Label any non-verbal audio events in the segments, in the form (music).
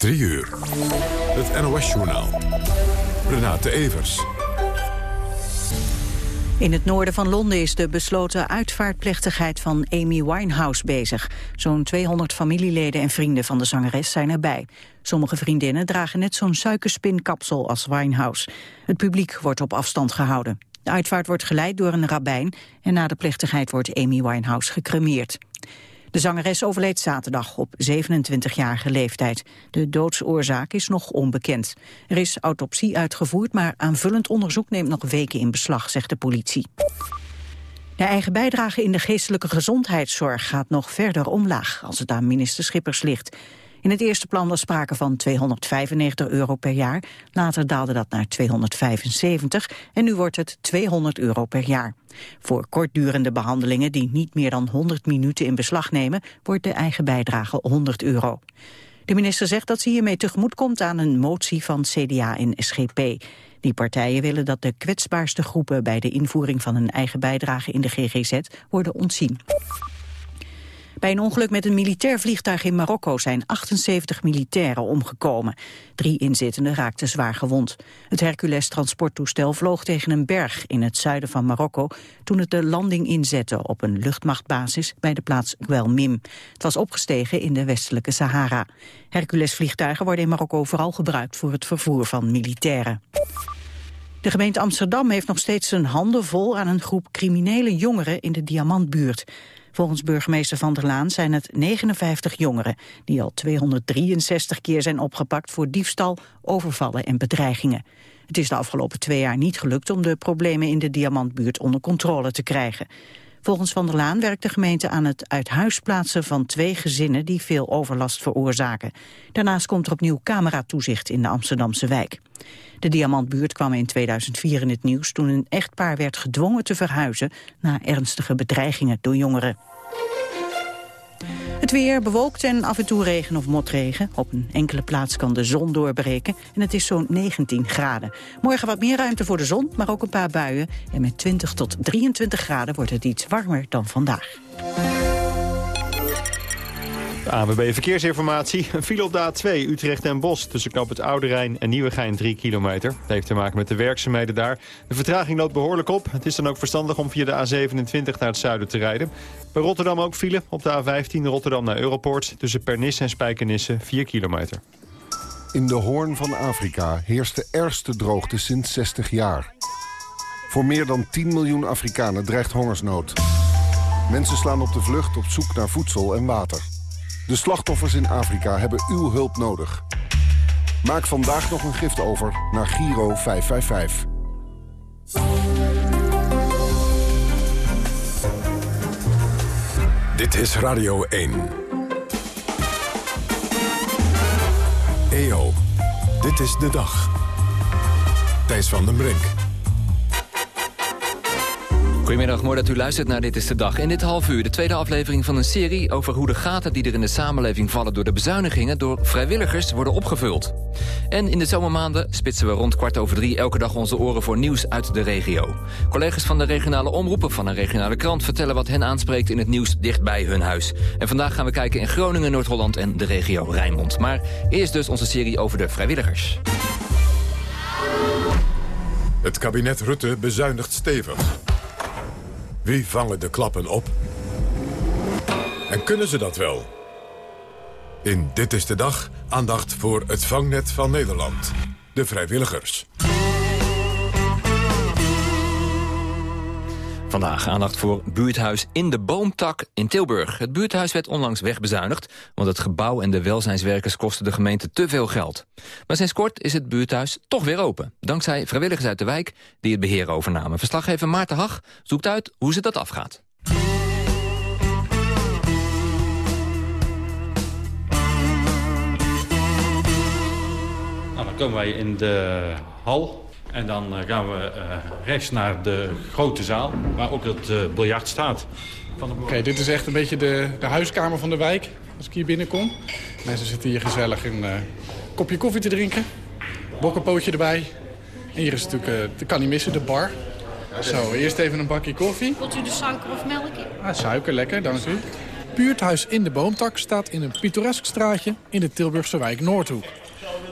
3 uur. Het NOS-journaal. Renate Evers. In het noorden van Londen is de besloten uitvaartplechtigheid van Amy Winehouse bezig. Zo'n 200 familieleden en vrienden van de zangeres zijn erbij. Sommige vriendinnen dragen net zo'n suikerspinkapsel als Winehouse. Het publiek wordt op afstand gehouden. De uitvaart wordt geleid door een rabbijn en na de plechtigheid wordt Amy Winehouse gecremeerd. De zangeres overleed zaterdag op 27-jarige leeftijd. De doodsoorzaak is nog onbekend. Er is autopsie uitgevoerd, maar aanvullend onderzoek neemt nog weken in beslag, zegt de politie. De eigen bijdrage in de geestelijke gezondheidszorg gaat nog verder omlaag als het aan minister Schippers ligt. In het eerste plan was sprake van 295 euro per jaar. Later daalde dat naar 275 en nu wordt het 200 euro per jaar. Voor kortdurende behandelingen die niet meer dan 100 minuten in beslag nemen... wordt de eigen bijdrage 100 euro. De minister zegt dat ze hiermee tegemoet komt aan een motie van CDA en SGP. Die partijen willen dat de kwetsbaarste groepen bij de invoering van een eigen bijdrage in de GGZ worden ontzien. Bij een ongeluk met een militair vliegtuig in Marokko zijn 78 militairen omgekomen. Drie inzittenden raakten zwaar gewond. Het Hercules-transporttoestel vloog tegen een berg in het zuiden van Marokko... toen het de landing inzette op een luchtmachtbasis bij de plaats Guelmim. Het was opgestegen in de westelijke Sahara. Hercules-vliegtuigen worden in Marokko vooral gebruikt voor het vervoer van militairen. De gemeente Amsterdam heeft nog steeds zijn handen vol aan een groep criminele jongeren in de Diamantbuurt. Volgens burgemeester Van der Laan zijn het 59 jongeren... die al 263 keer zijn opgepakt voor diefstal, overvallen en bedreigingen. Het is de afgelopen twee jaar niet gelukt om de problemen in de Diamantbuurt onder controle te krijgen. Volgens Van der Laan werkt de gemeente aan het uithuisplaatsen van twee gezinnen die veel overlast veroorzaken. Daarnaast komt er opnieuw cameratoezicht in de Amsterdamse wijk. De Diamantbuurt kwam in 2004 in het nieuws toen een echtpaar werd gedwongen te verhuizen na ernstige bedreigingen door jongeren. Het weer bewolkt en af en toe regen of motregen. Op een enkele plaats kan de zon doorbreken en het is zo'n 19 graden. Morgen wat meer ruimte voor de zon, maar ook een paar buien. En met 20 tot 23 graden wordt het iets warmer dan vandaag. ANWB Verkeersinformatie. Een file op de A2 Utrecht en Bos tussen Kap het Oude Rijn en Nieuwegein 3 kilometer. Dat heeft te maken met de werkzaamheden daar. De vertraging loopt behoorlijk op. Het is dan ook verstandig om via de A27 naar het zuiden te rijden. Bij Rotterdam ook file op de A15 Rotterdam naar Europoort tussen Pernis en Spijkenisse 4 kilometer. In de hoorn van Afrika heerst de ergste droogte sinds 60 jaar. Voor meer dan 10 miljoen Afrikanen dreigt hongersnood. Mensen slaan op de vlucht op zoek naar voedsel en water. De slachtoffers in Afrika hebben uw hulp nodig. Maak vandaag nog een gift over naar Giro 555. Dit is Radio 1. EO, dit is de dag. Thijs van den Brink. Goedemiddag, mooi dat u luistert naar Dit is de Dag. In dit half uur de tweede aflevering van een serie... over hoe de gaten die er in de samenleving vallen door de bezuinigingen... door vrijwilligers worden opgevuld. En in de zomermaanden spitsen we rond kwart over drie... elke dag onze oren voor nieuws uit de regio. Collega's van de regionale omroepen van een regionale krant... vertellen wat hen aanspreekt in het nieuws dicht bij hun huis. En vandaag gaan we kijken in Groningen, Noord-Holland en de regio Rijnmond. Maar eerst dus onze serie over de vrijwilligers. Het kabinet Rutte bezuinigt stevig. Wie vangen de klappen op? En kunnen ze dat wel? In Dit is de Dag aandacht voor het vangnet van Nederland. De vrijwilligers. Vandaag aandacht voor buurthuis in de Boomtak in Tilburg. Het buurthuis werd onlangs wegbezuinigd... want het gebouw en de welzijnswerkers kosten de gemeente te veel geld. Maar sinds kort is het buurthuis toch weer open. Dankzij vrijwilligers uit de wijk die het beheer overnamen. Verslaggever Maarten Hag zoekt uit hoe ze dat afgaat. Nou, dan komen wij in de hal en dan eh, gaan we uh, rechts naar de grote zaal, waar ook het uh, biljart staat. Oké, dit is echt een beetje de, de huiskamer van de wijk, als ik hier binnenkom. Mensen zitten hier gezellig een kopje koffie te drinken, bokkenpootje erbij. En hier is natuurlijk, dat kan niet missen, de bar. Zo, eerst even een bakje koffie. Wilt u de suiker of melk in? Ah, suiker, lekker, dank u. buurthuis in de Boomtak staat in een pittoresk straatje in de Tilburgse wijk Noordhoek.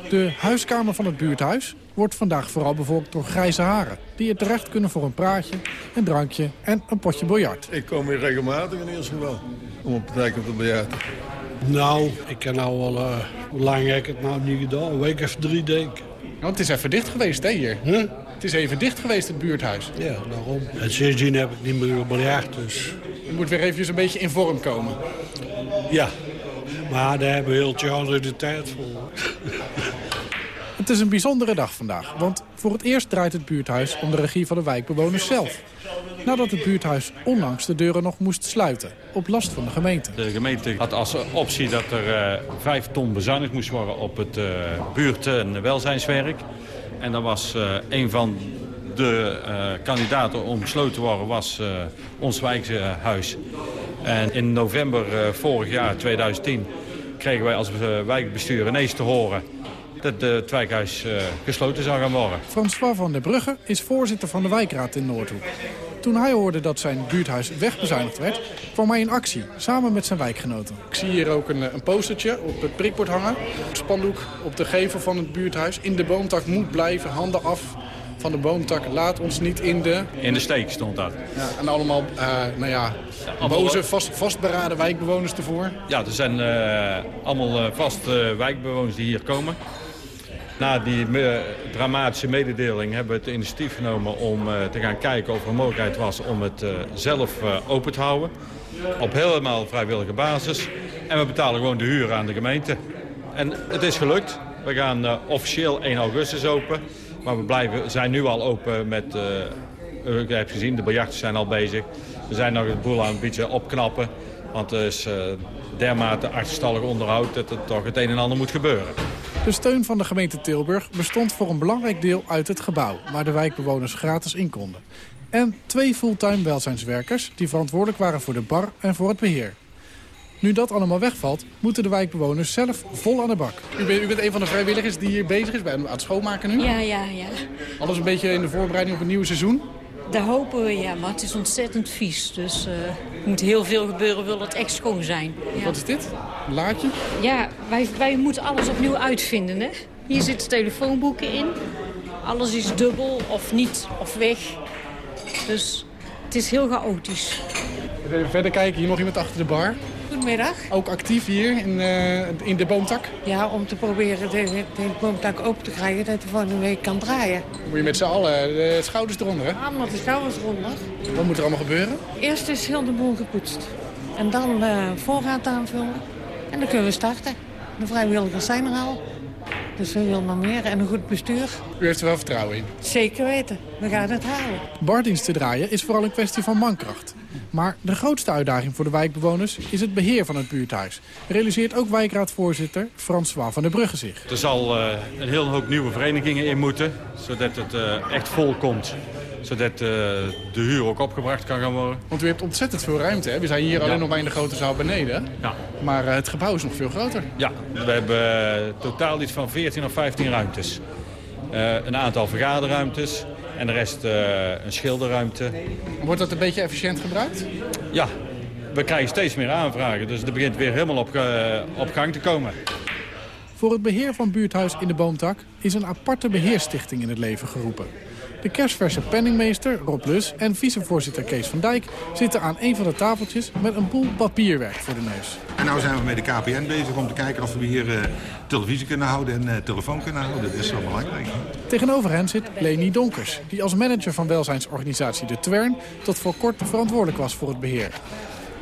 De huiskamer van het buurthuis wordt vandaag vooral bevolkt door grijze haren... die er terecht kunnen voor een praatje, een drankje en een potje biljart. Ik kom hier regelmatig in ieder geval om op de te biljarten. Nou, ik ken nou wel... Uh, hoe lang heb ik het nou niet gedaan? Een week of drie, denk ik. Nou, het is even dicht geweest, hè, hier? Huh? Het is even dicht geweest, het buurthuis. Ja, daarom. En sindsdien heb ik niet meer gebiljart, dus... Je moet weer even een beetje in vorm komen. Ja, maar daar hebben we heel het jaar de tijd voor. (laughs) Het is een bijzondere dag vandaag, want voor het eerst draait het buurthuis om de regie van de wijkbewoners zelf. Nadat het buurthuis onlangs de deuren nog moest sluiten, op last van de gemeente. De gemeente had als optie dat er uh, vijf ton bezuinigd moest worden op het uh, buurt- en welzijnswerk. En dat was uh, een van de kandidaten om gesloten te worden, was ons wijkhuis. En in november vorig jaar, 2010, kregen wij als wijkbestuur ineens te horen dat het wijkhuis uh, gesloten zou gaan worden. François van der Brugge is voorzitter van de wijkraad in Noordhoek. Toen hij hoorde dat zijn buurthuis wegbezuinigd werd, kwam hij in actie, samen met zijn wijkgenoten. Ik zie hier ook een, een postertje op het prikbord hangen. Spandoek op de gevel van het buurthuis. In de boomtak moet blijven, handen af van de boomtak. Laat ons niet in de... In de steek stond dat. Ja, en allemaal, uh, nou ja, boze, vast, vastberaden wijkbewoners ervoor. Ja, er zijn uh, allemaal vaste wijkbewoners die hier komen. Na die dramatische mededeling hebben we het initiatief genomen om uh, te gaan kijken of er een mogelijkheid was om het uh, zelf uh, open te houden. Op helemaal vrijwillige basis. En we betalen gewoon de huur aan de gemeente. En het is gelukt. We gaan officieel 1 augustus open. Maar we blijven, zijn nu al open met, u hebt gezien, de biljarten zijn al bezig. We zijn nog het boel aan een beetje opknappen. Want er is dermate achterstallig onderhoud dat er toch het een en ander moet gebeuren. De steun van de gemeente Tilburg bestond voor een belangrijk deel uit het gebouw... waar de wijkbewoners gratis in konden. En twee fulltime welzijnswerkers die verantwoordelijk waren voor de bar en voor het beheer. Nu dat allemaal wegvalt, moeten de wijkbewoners zelf vol aan de bak. U bent, u bent een van de vrijwilligers die hier bezig is, bij aan het schoonmaken nu? Ja, ja, ja. Alles een beetje in de voorbereiding op het nieuwe seizoen? Daar hopen we, ja, maar het is ontzettend vies. Dus uh, er moet heel veel gebeuren, wil het echt schoon zijn. Ja. Wat is dit? Een laadje? Ja, wij, wij moeten alles opnieuw uitvinden, hè. Hier zitten telefoonboeken in. Alles is dubbel of niet of weg. Dus het is heel chaotisch. Even verder kijken, hier nog iemand achter de bar. Goedemiddag. Ook actief hier in, uh, in de boomtak? Ja, om te proberen de, de boomtak open te krijgen dat de volgende week kan draaien. Moet je met z'n allen de schouders eronder, hè? Allemaal de schouders eronder. Wat moet er allemaal gebeuren? Eerst is heel de boel gepoetst. En dan uh, voorraad aanvullen. En dan kunnen we starten. De vrijwilligers zijn er al. Dus we willen nog meer en een goed bestuur. U heeft er wel vertrouwen in? Zeker weten. We gaan het halen. Bardienst te draaien is vooral een kwestie van mankracht. Maar de grootste uitdaging voor de wijkbewoners is het beheer van het buurthuis. Realiseert ook wijkraadvoorzitter François van der Brugge zich. Er zal uh, een hele hoop nieuwe verenigingen in moeten, zodat het uh, echt vol komt zodat uh, de huur ook opgebracht kan gaan worden. Want u hebt ontzettend veel ruimte. Hè? We zijn hier ja. alleen nog maar in de grote zaal beneden. Ja. Maar uh, het gebouw is nog veel groter. Ja, we hebben uh, totaal iets van 14 of 15 ruimtes. een aantal vergaderruimtes en de rest een schilderruimte. Wordt dat een beetje efficiënt gebruikt? Ja, we krijgen steeds meer aanvragen. Dus het begint weer helemaal op, op gang te komen. Voor het beheer van buurthuis in de Boomtak is een aparte beheerstichting in het leven geroepen. De kerstverse penningmeester Rob Lus en vicevoorzitter Kees van Dijk... zitten aan een van de tafeltjes met een boel papierwerk voor de neus. En nu zijn we met de KPN bezig om te kijken of we hier uh, televisie kunnen houden en uh, telefoon kunnen houden. Dat is wel belangrijk. Tegenover hen zit Leni Donkers, die als manager van welzijnsorganisatie De Twern... tot voor kort verantwoordelijk was voor het beheer.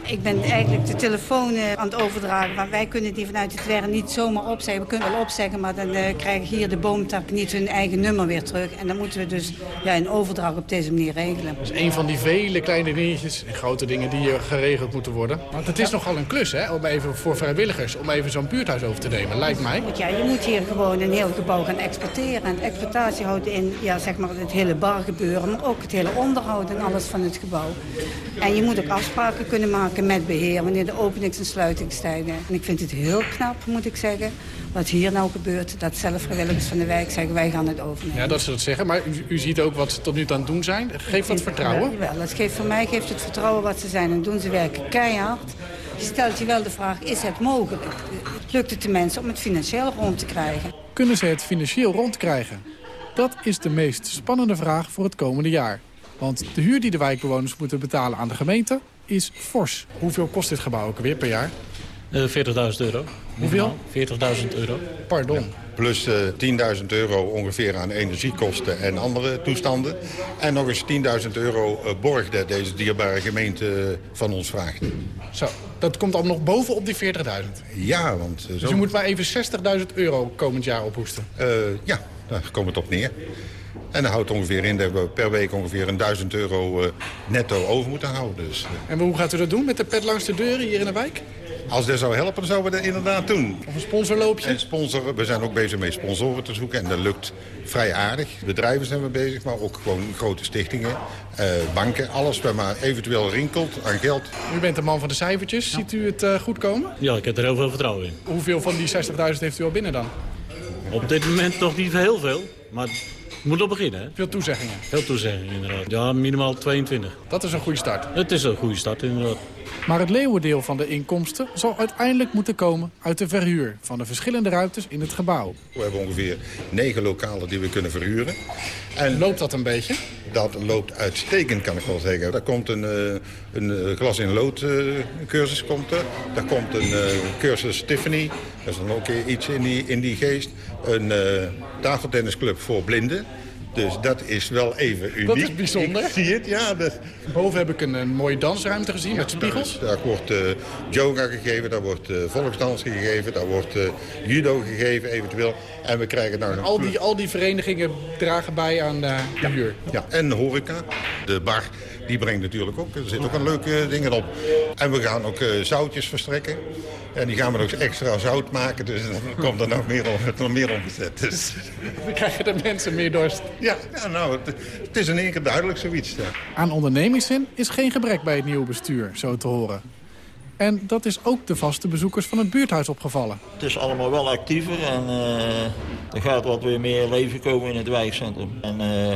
Ik ben eigenlijk de telefoon uh, aan het overdragen. Maar wij kunnen die vanuit het werk niet zomaar opzeggen. We kunnen wel opzeggen, maar dan uh, krijgen hier de boomtak niet hun eigen nummer weer terug. En dan moeten we dus ja, een overdracht op deze manier regelen. Dat is een van die vele kleine dingetjes en grote dingen die hier geregeld moeten worden. Want het is nogal een klus, hè, om even voor vrijwilligers, om even zo'n buurthuis over te nemen, lijkt mij. Ja, je moet hier gewoon een heel gebouw gaan exporteren. En exportatie houdt in, ja, zeg maar, het hele bargebeuren, maar ook het hele onderhoud en alles van het gebouw. En je moet ook afspraken kunnen maken met beheer... wanneer de openings- en sluitingstijden. En ik vind het heel knap, moet ik zeggen, wat hier nou gebeurt. Dat zelf vrijwilligers van de wijk zeggen, wij gaan het overnemen. Ja, dat ze dat zeggen. Maar u, u ziet ook wat ze tot nu toe aan het doen zijn. Geeft dat vertrouwen? Wel, het geeft, voor mij geeft het vertrouwen wat ze zijn. En doen ze werken keihard. je stelt je wel de vraag, is het mogelijk? Lukt het de mensen om het financieel rond te krijgen? Kunnen ze het financieel rondkrijgen? Dat is de meest spannende vraag voor het komende jaar. Want de huur die de wijkbewoners moeten betalen aan de gemeente is fors. Hoeveel kost dit gebouw ook weer per jaar? Uh, 40.000 euro. Hoeveel? 40.000 euro. Pardon. Plus uh, 10.000 euro ongeveer aan energiekosten en andere toestanden. En nog eens 10.000 euro uh, borg dat deze dierbare gemeente van ons vraagt. Zo, dat komt allemaal nog bovenop die 40.000? Ja, want... Uh, dus je moet maar even 60.000 euro komend jaar ophoesten? ja, daar komt het op neer. En dat houdt ongeveer in dat we per week ongeveer een 1000 euro uh, netto over moeten houden. Dus, uh. En hoe gaat u dat doen met de pet langs de deuren hier in de wijk? Als dat zou helpen, dan zouden we dat inderdaad doen. Of een sponsorloopje? En sponsor, we zijn ook bezig met sponsoren te zoeken en dat lukt vrij aardig. Bedrijven zijn we bezig, maar ook gewoon grote stichtingen, uh, banken. Alles wat maar eventueel rinkelt aan geld. U bent de man van de cijfertjes. Ziet u het uh, goed komen? Ja, ik heb er heel veel vertrouwen in. Hoeveel van die 60.000 heeft u al binnen dan? Op dit moment nog niet heel veel, maar moet op beginnen, hè? Veel toezeggingen? Veel toezeggingen, inderdaad. Ja, minimaal 22. Dat is een goede start? Het is een goede start, inderdaad. Maar het leeuwendeel van de inkomsten zal uiteindelijk moeten komen uit de verhuur van de verschillende ruimtes in het gebouw. We hebben ongeveer negen lokalen die we kunnen verhuren. En loopt dat een beetje? Dat loopt uitstekend, kan ik wel zeggen. Daar komt een, een glas in lood cursus komt er. Daar komt een cursus Tiffany. Dat is dan ook iets in die, in die geest. Een tafeltennisclub voor blinden. Dus dat is wel even uniek. Dat is bijzonder. Ik zie het, ja. Dat... Boven heb ik een, een mooie dansruimte gezien ja, met spiegels. Daar, daar wordt uh, yoga gegeven, daar wordt uh, volksdans gegeven, daar wordt uh, judo gegeven eventueel. En we krijgen nou... Al die, al die verenigingen dragen bij aan de ja. huur. Ja, en de horeca. De bar die brengt natuurlijk ook, er zitten ook een leuke dingen op. En we gaan ook zoutjes verstrekken. En die gaan we nog extra zout maken, dus dan (laughs) komt er nog meer, nog meer omgezet. Dus. Dan krijgen de mensen meer dorst. Ja, ja nou, het, het, is in één keer duidelijk zoiets. Ja. Aan ondernemingszin is geen gebrek bij het nieuwe bestuur, zo te horen. En dat is ook de vaste bezoekers van het buurthuis opgevallen. Het is allemaal wel actiever en uh, er gaat wat weer meer leven komen in het wijkcentrum. En uh,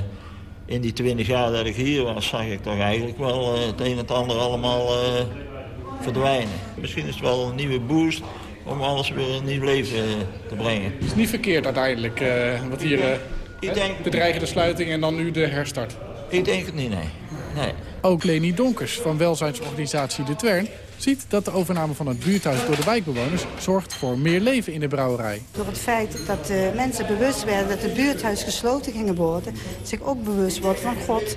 in die twintig jaar dat ik hier was, zag ik toch eigenlijk wel uh, het een en het ander allemaal verdwijnen. Misschien is het wel een nieuwe boost om alles weer een nieuw leven te brengen. Het is niet verkeerd uiteindelijk, wat hier... Ik denk... De dreigende sluiting en dan nu de herstart. Ik denk het niet, nee. nee. Ook Leni Donkers van welzijnsorganisatie De Twern ziet dat de overname van het buurthuis door de wijkbewoners zorgt voor meer leven in de brouwerij. Door het feit dat uh, mensen bewust werden dat het buurthuis gesloten gingen worden, zich ook bewust wordt van god,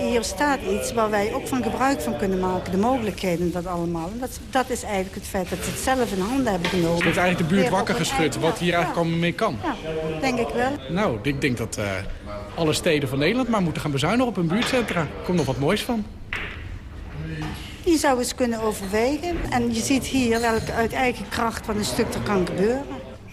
hier staat iets waar wij ook van gebruik van kunnen maken, de mogelijkheden dat allemaal. En dat, dat is eigenlijk het feit dat ze het zelf in handen hebben genomen. Dus het heeft eigenlijk de buurt wakker geschud, wat hier eigenlijk allemaal mee kan. Ja, denk ik wel. Nou, ik denk dat uh, alle steden van Nederland maar moeten gaan bezuinigen op hun buurtcentra. Er komt nog wat moois van. Je zou eens kunnen overwegen. En je ziet hier welke uit eigen kracht wat een stuk er kan gebeuren.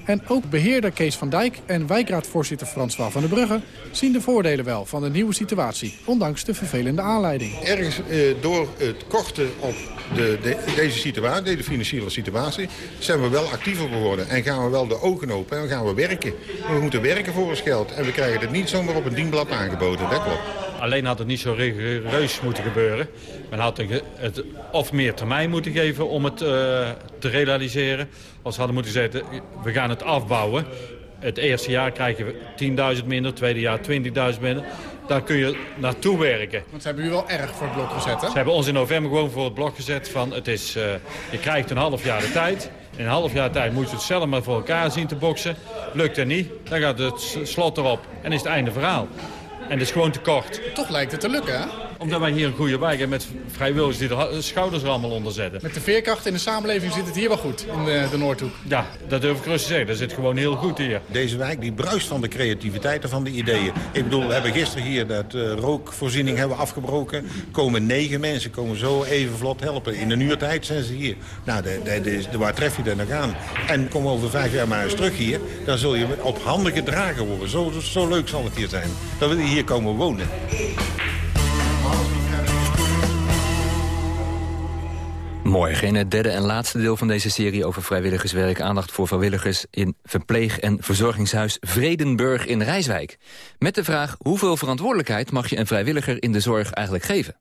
En ook beheerder Kees van Dijk en wijkraadvoorzitter François van der Brugge... zien de voordelen wel van de nieuwe situatie, ondanks de vervelende aanleiding. Ergens eh, door het korten op de, de, deze situatie, deze financiële situatie... zijn we wel actiever geworden en gaan we wel de ogen open en gaan we werken. We moeten werken voor ons geld en we krijgen het niet zomaar op een dienblad aangeboden, dat klopt. Alleen had het niet zo rigoureus moeten gebeuren. Men had het of meer termijn moeten geven om het uh, te realiseren. Als ze hadden moeten zeggen, we gaan het afbouwen. Het eerste jaar krijg je 10.000 minder, het tweede jaar 20.000 minder. Daar kun je naartoe werken. Want ze hebben u wel erg voor het blok gezet, hè? Ze hebben ons in november gewoon voor het blok gezet van... Het is, uh, je krijgt een half jaar de tijd. In een half jaar tijd moet je het zelf maar voor elkaar zien te boksen. Lukt er niet, dan gaat het slot erop en is het einde verhaal. En dat is gewoon te kort. Toch lijkt het te lukken, hè? Omdat wij hier een goede wijk hebben met vrijwilligers die de schouders er allemaal onder zetten. Met de veerkracht in de samenleving zit het hier wel goed, in de, de Noordhoek. Ja, dat durf ik rustig te zeggen. Dat zit gewoon heel goed hier. Deze wijk die bruist van de creativiteit en van de ideeën. Ik bedoel, we hebben gisteren hier dat uh, rookvoorziening hebben afgebroken. Komen negen mensen, komen zo even vlot helpen. In een uurtijd zijn ze hier. Nou, de, de, de, de, waar tref je er nog aan? En kom over vijf jaar maar eens terug hier. Dan zul je op handen gedragen worden. Zo, zo leuk zal het hier zijn. Dan wil je hier komen wonen. Morgen in het derde en laatste deel van deze serie over vrijwilligerswerk... aandacht voor vrijwilligers in verpleeg- en verzorgingshuis Vredenburg in Rijswijk. Met de vraag hoeveel verantwoordelijkheid mag je een vrijwilliger in de zorg eigenlijk geven?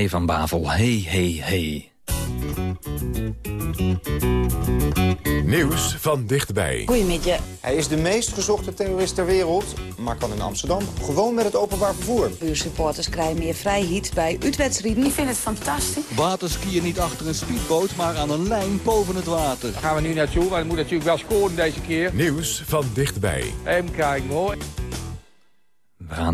René van Bavel, hey, hey, hey. Nieuws van dichtbij. Goedemiddag. Hij is de meest gezochte terrorist ter wereld, maar kan in Amsterdam gewoon met het openbaar vervoer. Buursupporters krijgen meer vrijheid bij uitwedstrijden. Ik vind het fantastisch. Waterskiën niet achter een speedboot, maar aan een lijn boven het water. Daar gaan we nu naartoe, want het moet natuurlijk wel scoren deze keer. Nieuws van dichtbij. Even kijken hoor.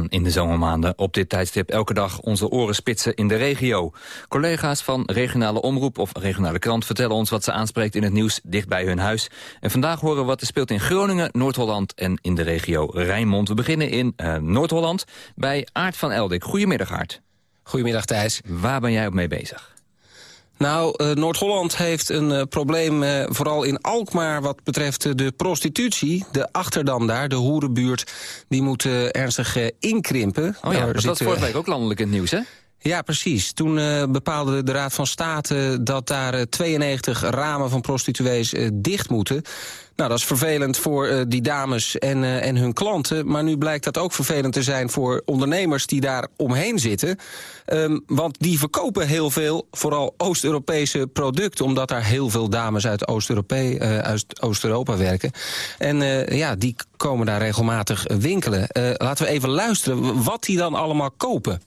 In de zomermaanden op dit tijdstip elke dag onze oren spitsen in de regio. Collega's van regionale omroep of regionale krant vertellen ons wat ze aanspreekt in het nieuws dicht bij hun huis. En vandaag horen we wat er speelt in Groningen, Noord-Holland en in de regio Rijnmond. We beginnen in eh, Noord-Holland bij Aart van Eldik. Goedemiddag Aart. Goedemiddag Thijs. Waar ben jij op mee bezig? Nou, eh, Noord-Holland heeft een eh, probleem, eh, vooral in Alkmaar... wat betreft de prostitutie. De Achterdam daar, de hoerenbuurt, die moet ernstig inkrimpen. Oh ja, Daar dat was zitten- vorige week ook landelijk in het nieuws, hè? Ja, precies. Toen eh, bepaalde de Raad van State dat daar eh, 92 ramen van prostituees eh, dicht moeten. Nou, dat is vervelend voor eh, die dames en, eh, en hun klanten. Maar nu blijkt dat ook vervelend te zijn voor ondernemers die daar omheen zitten. Ehm, want die verkopen heel veel, vooral Oost-Europese producten. Omdat daar heel veel dames uit Oost-Europa eh, Oost-Europa werken. En eh, ja, die komen daar regelmatig winkelen. Eh, laten we even luisteren wat die dan allemaal kopen.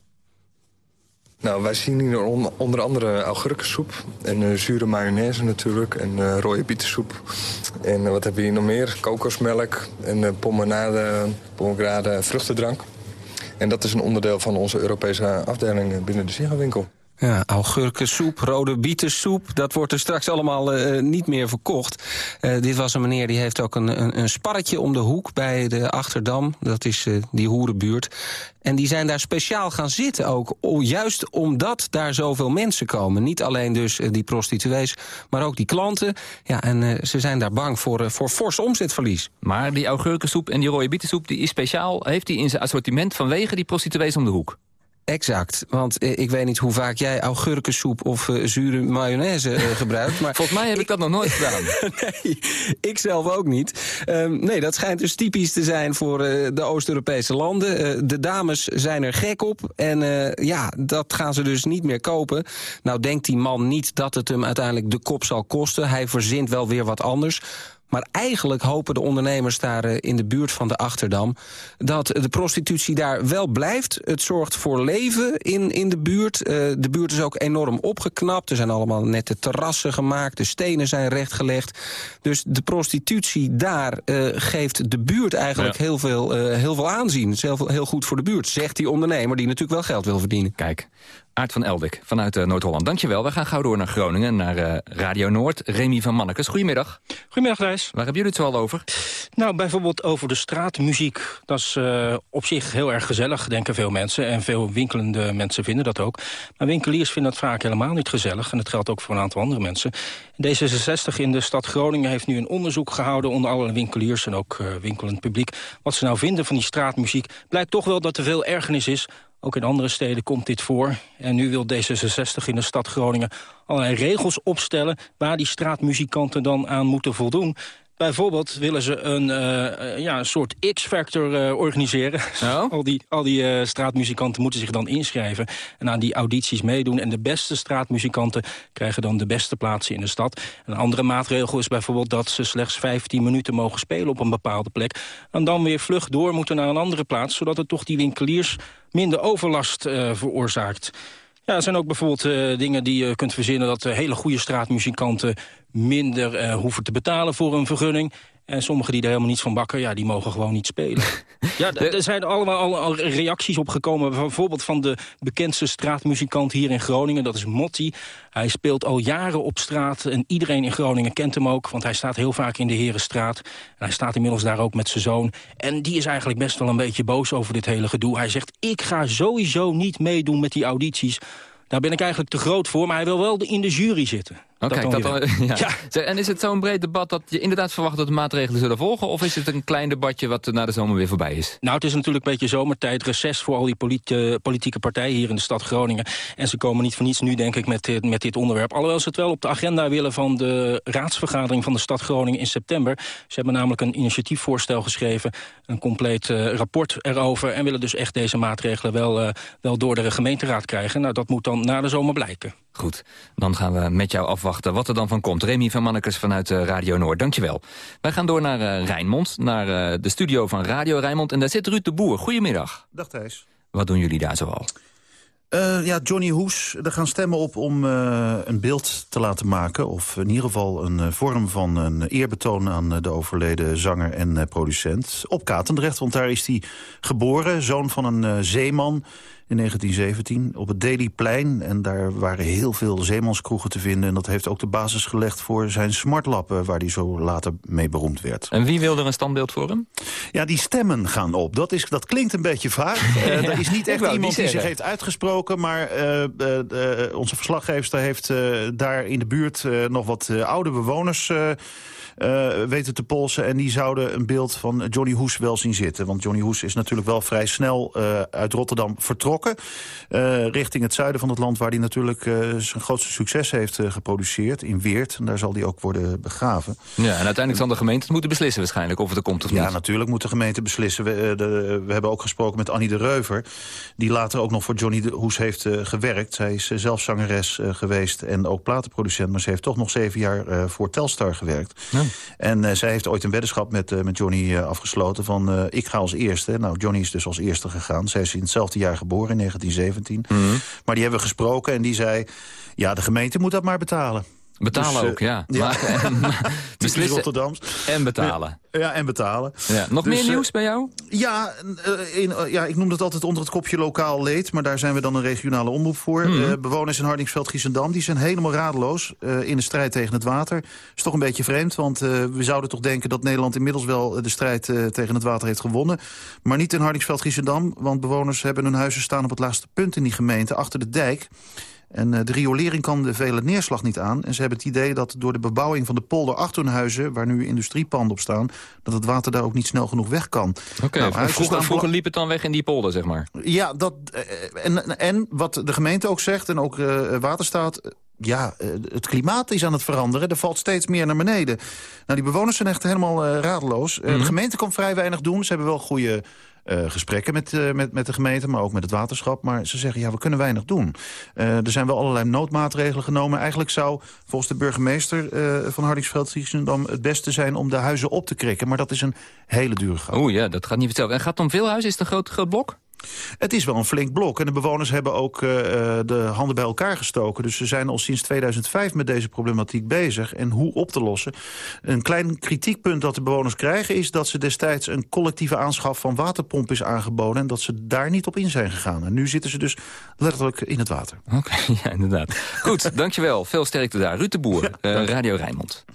Nou, wij zien hier on- onder andere augurkensoep en eh, zure mayonaise natuurlijk en eh rode bietensoep. En eh, wat hebben we hier nog meer? Kokosmelk en eh pommenade, pomegranade vruchtendrank. En dat is een onderdeel van onze Europese afdeling binnen de Ziggo-winkel. Ja, augurkensoep, rode bietensoep, dat wordt er straks allemaal eh, niet meer verkocht. Eh, dit was een meneer die heeft ook een, een, een sparretje om de hoek bij de Achterdam. Dat is eh, die hoerenbuurt. En die zijn daar speciaal gaan zitten ook. Juist omdat daar zoveel mensen komen. Niet alleen dus eh, die prostituees, maar ook die klanten. Ja, en eh, ze zijn daar bang voor, eh, voor fors omzetverlies. Maar die augurkensoep en die rode bietensoep die is speciaal, heeft hij in zijn assortiment vanwege die prostituees om de hoek. Exact. Want eh, ik weet niet hoe vaak jij augurkensoep of uh, zure mayonaise uh, (laughs) gebruikt. Maar Volgens mij heb ik dat nog nooit gedaan. (laughs) nee, ik zelf ook niet. Um, nee, dat schijnt dus typisch te zijn voor uh, de Oost-Europese landen. de dames zijn er gek op en ja, dat gaan ze dus niet meer kopen. Nou denkt die man niet dat het hem uiteindelijk de kop zal kosten. Hij verzint wel weer wat anders. Maar eigenlijk hopen de ondernemers daar eh, in de buurt van de Achterdam... dat de prostitutie daar wel blijft. Het zorgt voor leven in, in de buurt. Uh, de buurt is ook enorm opgeknapt. Er zijn allemaal nette terrassen gemaakt. De stenen zijn rechtgelegd. Dus de prostitutie daar uh, geeft de buurt eigenlijk ja. heel, veel, heel veel aanzien. Het is heel, heel goed voor de buurt, zegt die ondernemer... die natuurlijk wel geld wil verdienen. Kijk, Aart van Eldik vanuit uh, Noord-Holland. Dankjewel. We gaan gauw door naar Groningen, naar uh, Radio Noord. Remy van Mannekes, goedemiddag. Goedemiddag, Thijs. Waar hebben jullie het zoal over? Nou, bijvoorbeeld over de straatmuziek. Dat is uh, op zich heel erg gezellig, denken veel mensen. En veel winkelende mensen vinden dat ook. Maar winkeliers vinden dat vaak helemaal niet gezellig. En dat geldt ook voor een aantal andere mensen. D66 in de stad Groningen heeft nu een onderzoek gehouden... onder alle winkeliers en ook winkelend publiek. Wat ze nou vinden van die straatmuziek. Blijkt toch wel dat er veel ergernis is ook in andere steden komt dit voor. En nu wil D66 in de stad Groningen allerlei regels opstellen... waar die straatmuzikanten dan aan moeten voldoen. Bijvoorbeeld willen ze een, uh, ja, een soort X-factor uh, organiseren. (laughs) Oh? al die, al die uh, straatmuzikanten moeten zich dan inschrijven... en aan die audities meedoen. En de beste straatmuzikanten krijgen dan de beste plaatsen in de stad. Een andere maatregel is bijvoorbeeld dat ze slechts 15 minuten mogen spelen... op een bepaalde plek. En dan weer vlug door moeten naar een andere plaats... zodat het toch die winkeliers minder overlast veroorzaakt. Ja, er zijn ook bijvoorbeeld uh, dingen die je kunt verzinnen... dat uh, hele goede straatmuzikanten minder uh, hoeven te betalen voor een vergunning. En sommigen die er helemaal niets van bakken, ja, die mogen gewoon niet spelen. (laughs) ja, er zijn allemaal al, al, reacties op gekomen. Bijvoorbeeld van de bekendste straatmuzikant hier in Groningen. Dat is Motti. Hij speelt al jaren op straat. En iedereen in Groningen kent hem ook. Want hij staat heel vaak in de Herenstraat. En hij staat inmiddels daar ook met zijn zoon. En die is eigenlijk best wel een beetje boos over dit hele gedoe. Hij zegt, ik ga sowieso niet meedoen met die audities. Daar ben ik eigenlijk te groot voor, maar hij wil wel in de jury zitten. Oké, okay, dat dan, (laughs) ja. ja. En is het zo'n breed debat dat je inderdaad verwacht dat de maatregelen zullen volgen? Of is het een klein debatje wat na de zomer weer voorbij is? Nou, het is natuurlijk een beetje zomertijd, reces voor al die uh, politieke partijen hier in de stad Groningen. En ze komen niet voor niets nu, denk ik, met dit, met dit onderwerp. Alhoewel ze het wel op de agenda willen van de raadsvergadering van de stad Groningen in september. Ze hebben namelijk een initiatiefvoorstel geschreven, een compleet uh, rapport erover. En willen dus echt deze maatregelen wel, uh, wel door de gemeenteraad krijgen. Nou, dat moet dan na de zomer blijken. Goed, dan gaan we met jou afwachten wat er dan van komt. Remy van Mannekes vanuit uh, Radio Noord, dankjewel. Wij gaan door naar uh, Rijnmond, naar uh, de studio van Radio Rijnmond. En daar zit Ruud de Boer. Goedemiddag. Dag Thijs. Wat doen jullie daar zoal? Uh, ja, Johnny Hoes, er gaan stemmen op om uh, een beeld te laten maken... of in ieder geval een uh, vorm van een eerbetoon aan de overleden zanger en producent. Op Katendrecht, want daar is hij geboren, zoon van een zeeman in 1917 op het Dailyplein. En daar waren heel veel zeemanskroegen te vinden. En dat heeft ook de basis gelegd voor zijn smartlappen... waar hij zo later mee beroemd werd. En wie wil er een standbeeld voor hem? Ja, die stemmen gaan op. Dat, is, dat klinkt een beetje vaag. uh, (laughs) er is niet echt iemand die zich heeft uitgesproken... maar uh, uh, onze verslaggever heeft daar in de buurt nog wat oude bewoners... Uh, weten te polsen. En die zouden een beeld van Johnny Hoes wel zien zitten. Want Johnny Hoes is natuurlijk wel vrij snel uh, uit Rotterdam vertrokken. Uh, richting het zuiden van het land waar hij natuurlijk zijn grootste succes heeft geproduceerd. In Weert. En daar zal hij ook worden begraven. Ja, en uiteindelijk zal de gemeente het moeten beslissen waarschijnlijk of het er komt of ja, niet. Ja, natuurlijk moet de gemeente beslissen. We, de, we, hebben ook gesproken met Annie de Reuver. Die later ook nog voor Johnny de Hoes heeft gewerkt. Zij is zelf zangeres geweest en ook platenproducent. Maar ze heeft toch nog zeven jaar voor Telstar gewerkt. Ja. En uh, zij heeft ooit een weddenschap met, uh, met Johnny uh, afgesloten van ik ga als eerste. Nou, Johnny is dus als eerste gegaan. Zij is in hetzelfde jaar geboren, in 1917. Mm -hmm. Maar die hebben we gesproken en die zei... ja, de gemeente moet dat maar betalen. Betalen dus, ook, ja. ja. Maar, (laughs) (laughs) beslissen Rotterdams. En betalen. Ja, en betalen. Ja. Nog dus, meer nieuws bij jou? Ja, in, ja, ik noem dat altijd onder het kopje lokaal leed. Maar daar zijn we dan een regionale omroep voor. Mhm. Uh, bewoners in Hardingsveld, Giesendam, die zijn helemaal radeloos uh, in de strijd tegen het water. is toch een beetje vreemd, want uh, we zouden toch denken dat Nederland inmiddels wel de strijd tegen het water heeft gewonnen. Maar niet in Hardingsveld, Giesendam, want bewoners hebben hun huizen staan op het laatste punt in die gemeente, achter de dijk. En uh, de riolering kan de vele neerslag niet aan. En ze hebben het idee dat door de bebouwing van de polder achter hun huizen... waar nu industriepanden op staan... dat het water daar ook niet snel genoeg weg kan. Oké, okay, nou, vroeger, vroeger liep het dan weg in die polder, zeg maar? Ja, dat, uh, en, en wat de gemeente ook zegt en ook uh, Waterstaat ja, het klimaat is aan het veranderen. Er valt steeds meer naar beneden. Nou, die bewoners zijn echt helemaal uh, radeloos. De gemeente kan vrij weinig doen. Ze hebben wel goede gesprekken met, uh, met, met de gemeente, maar ook met het waterschap. Maar ze zeggen, ja, we kunnen weinig doen. Uh, er zijn wel allerlei noodmaatregelen genomen. Eigenlijk zou volgens de burgemeester van Hardingsveld-Giessendam... het beste zijn om de huizen op te krikken. Maar dat is een hele dure gang. Oeh ja, dat gaat niet vanzelf. En gaat het om veel huizen? Is het een groot, groot blok? Het is wel een flink blok. En de bewoners hebben ook uh, de handen bij elkaar gestoken. Dus ze zijn al sinds 2005 met deze problematiek bezig. En hoe op te lossen. Een klein kritiekpunt dat de bewoners krijgen... is dat ze destijds een collectieve aanschaf van waterpomp is aangeboden... en dat ze daar niet op in zijn gegaan. En nu zitten ze dus letterlijk in het water. Oké, okay, (laughs) ja, inderdaad. Goed, dankjewel. Veel sterkte daar. Ruud de Boer, ja, uh, Radio Rijnmond.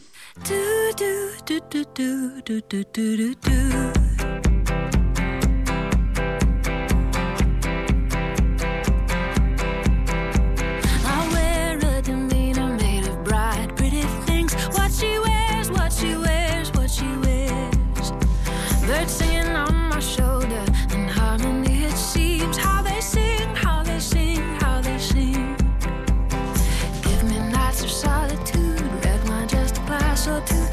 Birds singing on my shoulder in harmony, it seems. How they sing, how they sing, how they sing. Give me nights of solitude, red wine, just a glass or two.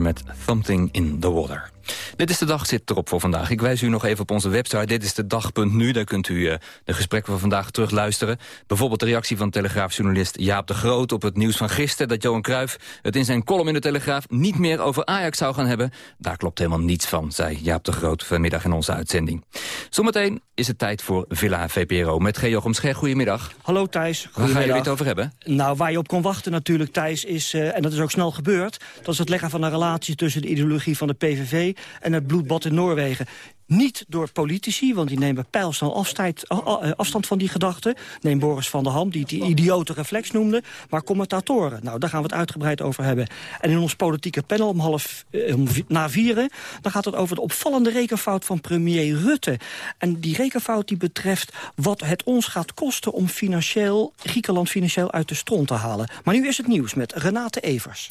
Met Something in the Water. Dit is de dag zit erop voor vandaag. Ik wijs u nog even op onze website. Dit is de dag.nu. Daar kunt u uh, de gesprekken van vandaag terugluisteren. Bijvoorbeeld de reactie van telegraafjournalist Jaap de Groot... op het nieuws van gisteren dat Johan Cruijff het in zijn column in de Telegraaf... niet meer over Ajax zou gaan hebben. Daar klopt helemaal niets van, zei Jaap de Groot vanmiddag in onze uitzending. Zometeen is het tijd voor Villa VPRO met G. Jochem Scher. Goedemiddag. Hallo Thijs. Waar ga je het over hebben? Nou, waar je op kon wachten natuurlijk, Thijs, is... Uh, en dat is ook snel gebeurd... dat is het leggen van een relatie tussen de ideologie van de PVV... en het bloedbad in Noorwegen. Niet door politici, want die nemen pijlsnel afstand, afstand van die gedachten. Neem Boris van der Ham, die die idiote reflex noemde. Maar commentatoren, nou, daar gaan we het uitgebreid over hebben. En in ons politieke panel om half om na vieren... dan gaat het over de opvallende rekenfout van premier Rutte. En die rekenfout die betreft wat het ons gaat kosten... om financieel, Griekenland financieel uit de stront te halen. Maar nu is het nieuws met Renate Evers.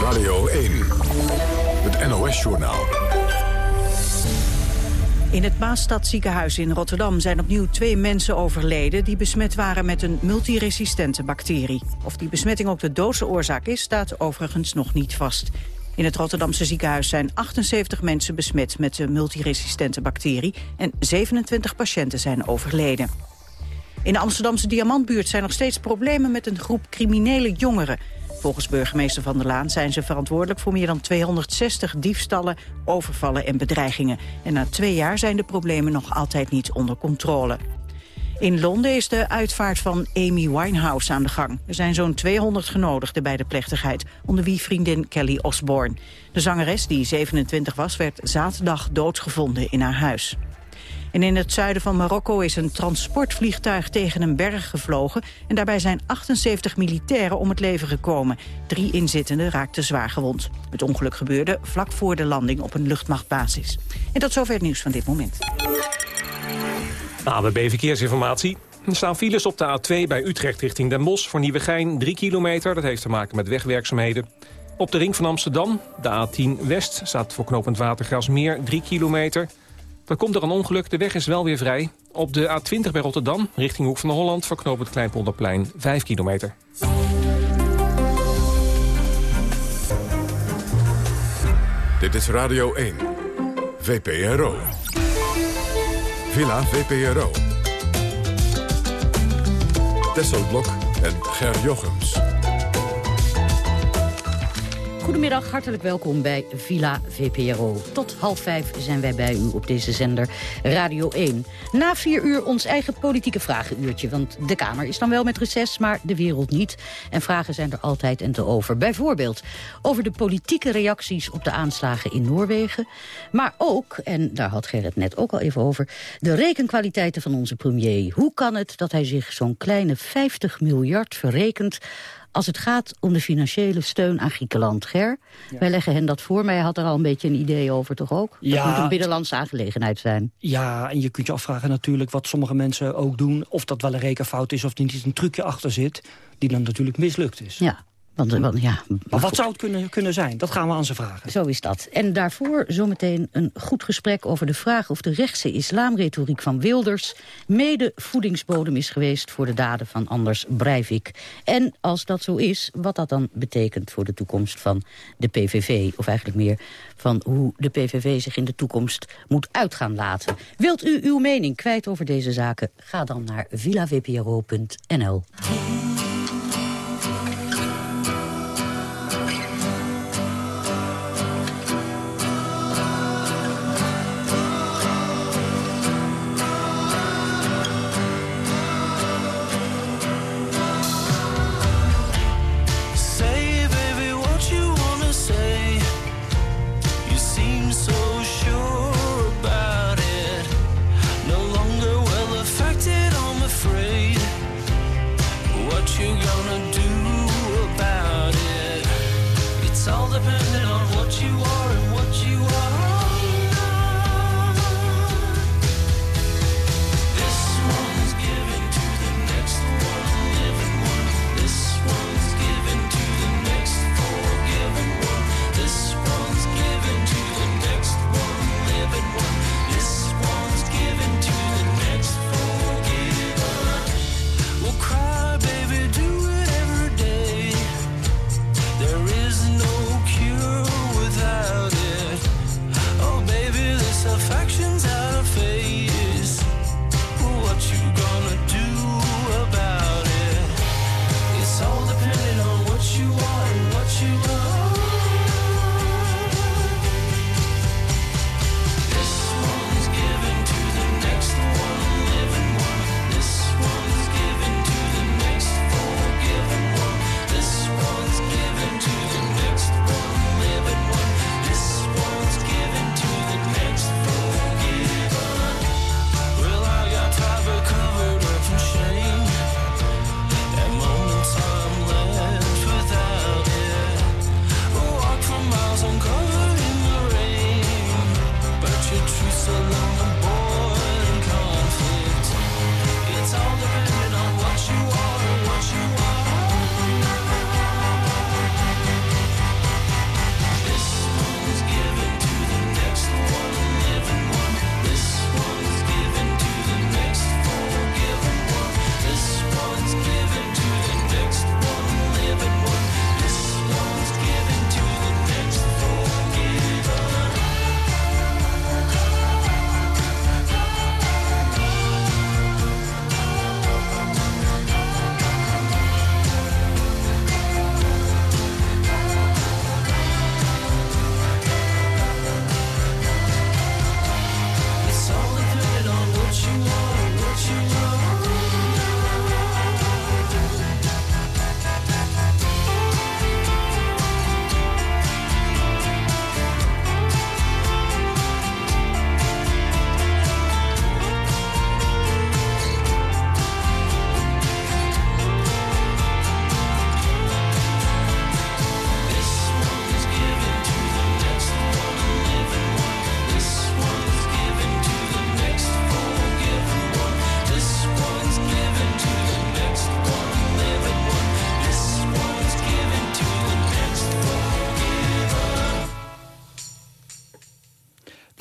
Radio 1, NOS-journaal. In het Maastadziekenhuis in Rotterdam zijn opnieuw twee mensen overleden... die besmet waren met een multiresistente bacterie. Of die besmetting ook de doodsoorzaak is, staat overigens nog niet vast. In het Rotterdamse ziekenhuis zijn 78 mensen besmet met de multiresistente bacterie... en 27 patiënten zijn overleden. In de Amsterdamse Diamantbuurt zijn nog steeds problemen met een groep criminele jongeren. Volgens burgemeester Van der Laan zijn ze verantwoordelijk voor meer dan 260 diefstallen, overvallen en bedreigingen. En na twee jaar zijn de problemen nog altijd niet onder controle. In Londen is de uitvaart van Amy Winehouse aan de gang. Er zijn zo'n 200 genodigden bij de plechtigheid, onder wie vriendin Kelly Osbourne. De zangeres, die 27 was, werd zaterdag doodgevonden in haar huis. En in het zuiden van Marokko is een transportvliegtuig tegen een berg gevlogen... en daarbij zijn 78 militairen om het leven gekomen. Drie inzittenden raakten zwaar gewond. Het ongeluk gebeurde vlak voor de landing op een luchtmachtbasis. En tot zover het nieuws van dit moment. ABB Verkeersinformatie. Er staan files op de A2 bij Utrecht richting Den Bosch voor Nieuwegein 3 kilometer. Dat heeft te maken met wegwerkzaamheden. Op de ring van Amsterdam, de A10 West, staat voor knooppunt Watergrasmeer 3 kilometer. Dan komt er een ongeluk, de weg is wel weer vrij. Op de A20 bij Rotterdam, richting Hoek van Holland... voor knooppunt Kleinpolderplein 5 kilometer. Dit is Radio 1, VPRO. Villa VPRO. Tesselblok en Ger Jochems. Goedemiddag, hartelijk welkom bij Villa VPRO. Tot half vijf zijn wij bij u op deze zender Radio 1. Na vier uur ons eigen politieke vragenuurtje. Want de Kamer is dan wel met reces, maar de wereld niet. En vragen zijn er altijd en te over. Bijvoorbeeld over de politieke reacties op de aanslagen in Noorwegen. Maar ook, en daar had Gerrit net ook al even over... de rekenkwaliteiten van onze premier. Hoe kan het dat hij zich zo'n kleine 50 miljard verrekent als het gaat om de financiële steun aan Griekenland. Ger, wij leggen hen dat voor, maar je had er al een beetje een idee over, toch ook? Dat ja, moet een binnenlandse aangelegenheid zijn. Ja, en je kunt je afvragen natuurlijk wat sommige mensen ook doen... of dat wel een rekenfout is of er niet een trucje achter zit... die dan natuurlijk mislukt is. Ja, want, want, ja, maar wat zou het kunnen, kunnen zijn? Dat gaan we aan ze vragen. Zo is dat. En daarvoor zometeen een goed gesprek over de vraag... of de rechtse islamretoriek van Wilders... mede voedingsbodem is geweest voor de daden van Anders Breivik. En als dat zo is, wat dat dan betekent voor de toekomst van de PVV. Of eigenlijk meer van hoe de PVV zich in de toekomst moet uitgaan laten. Wilt u uw mening kwijt over deze zaken? Ga dan naar villavpro.nl.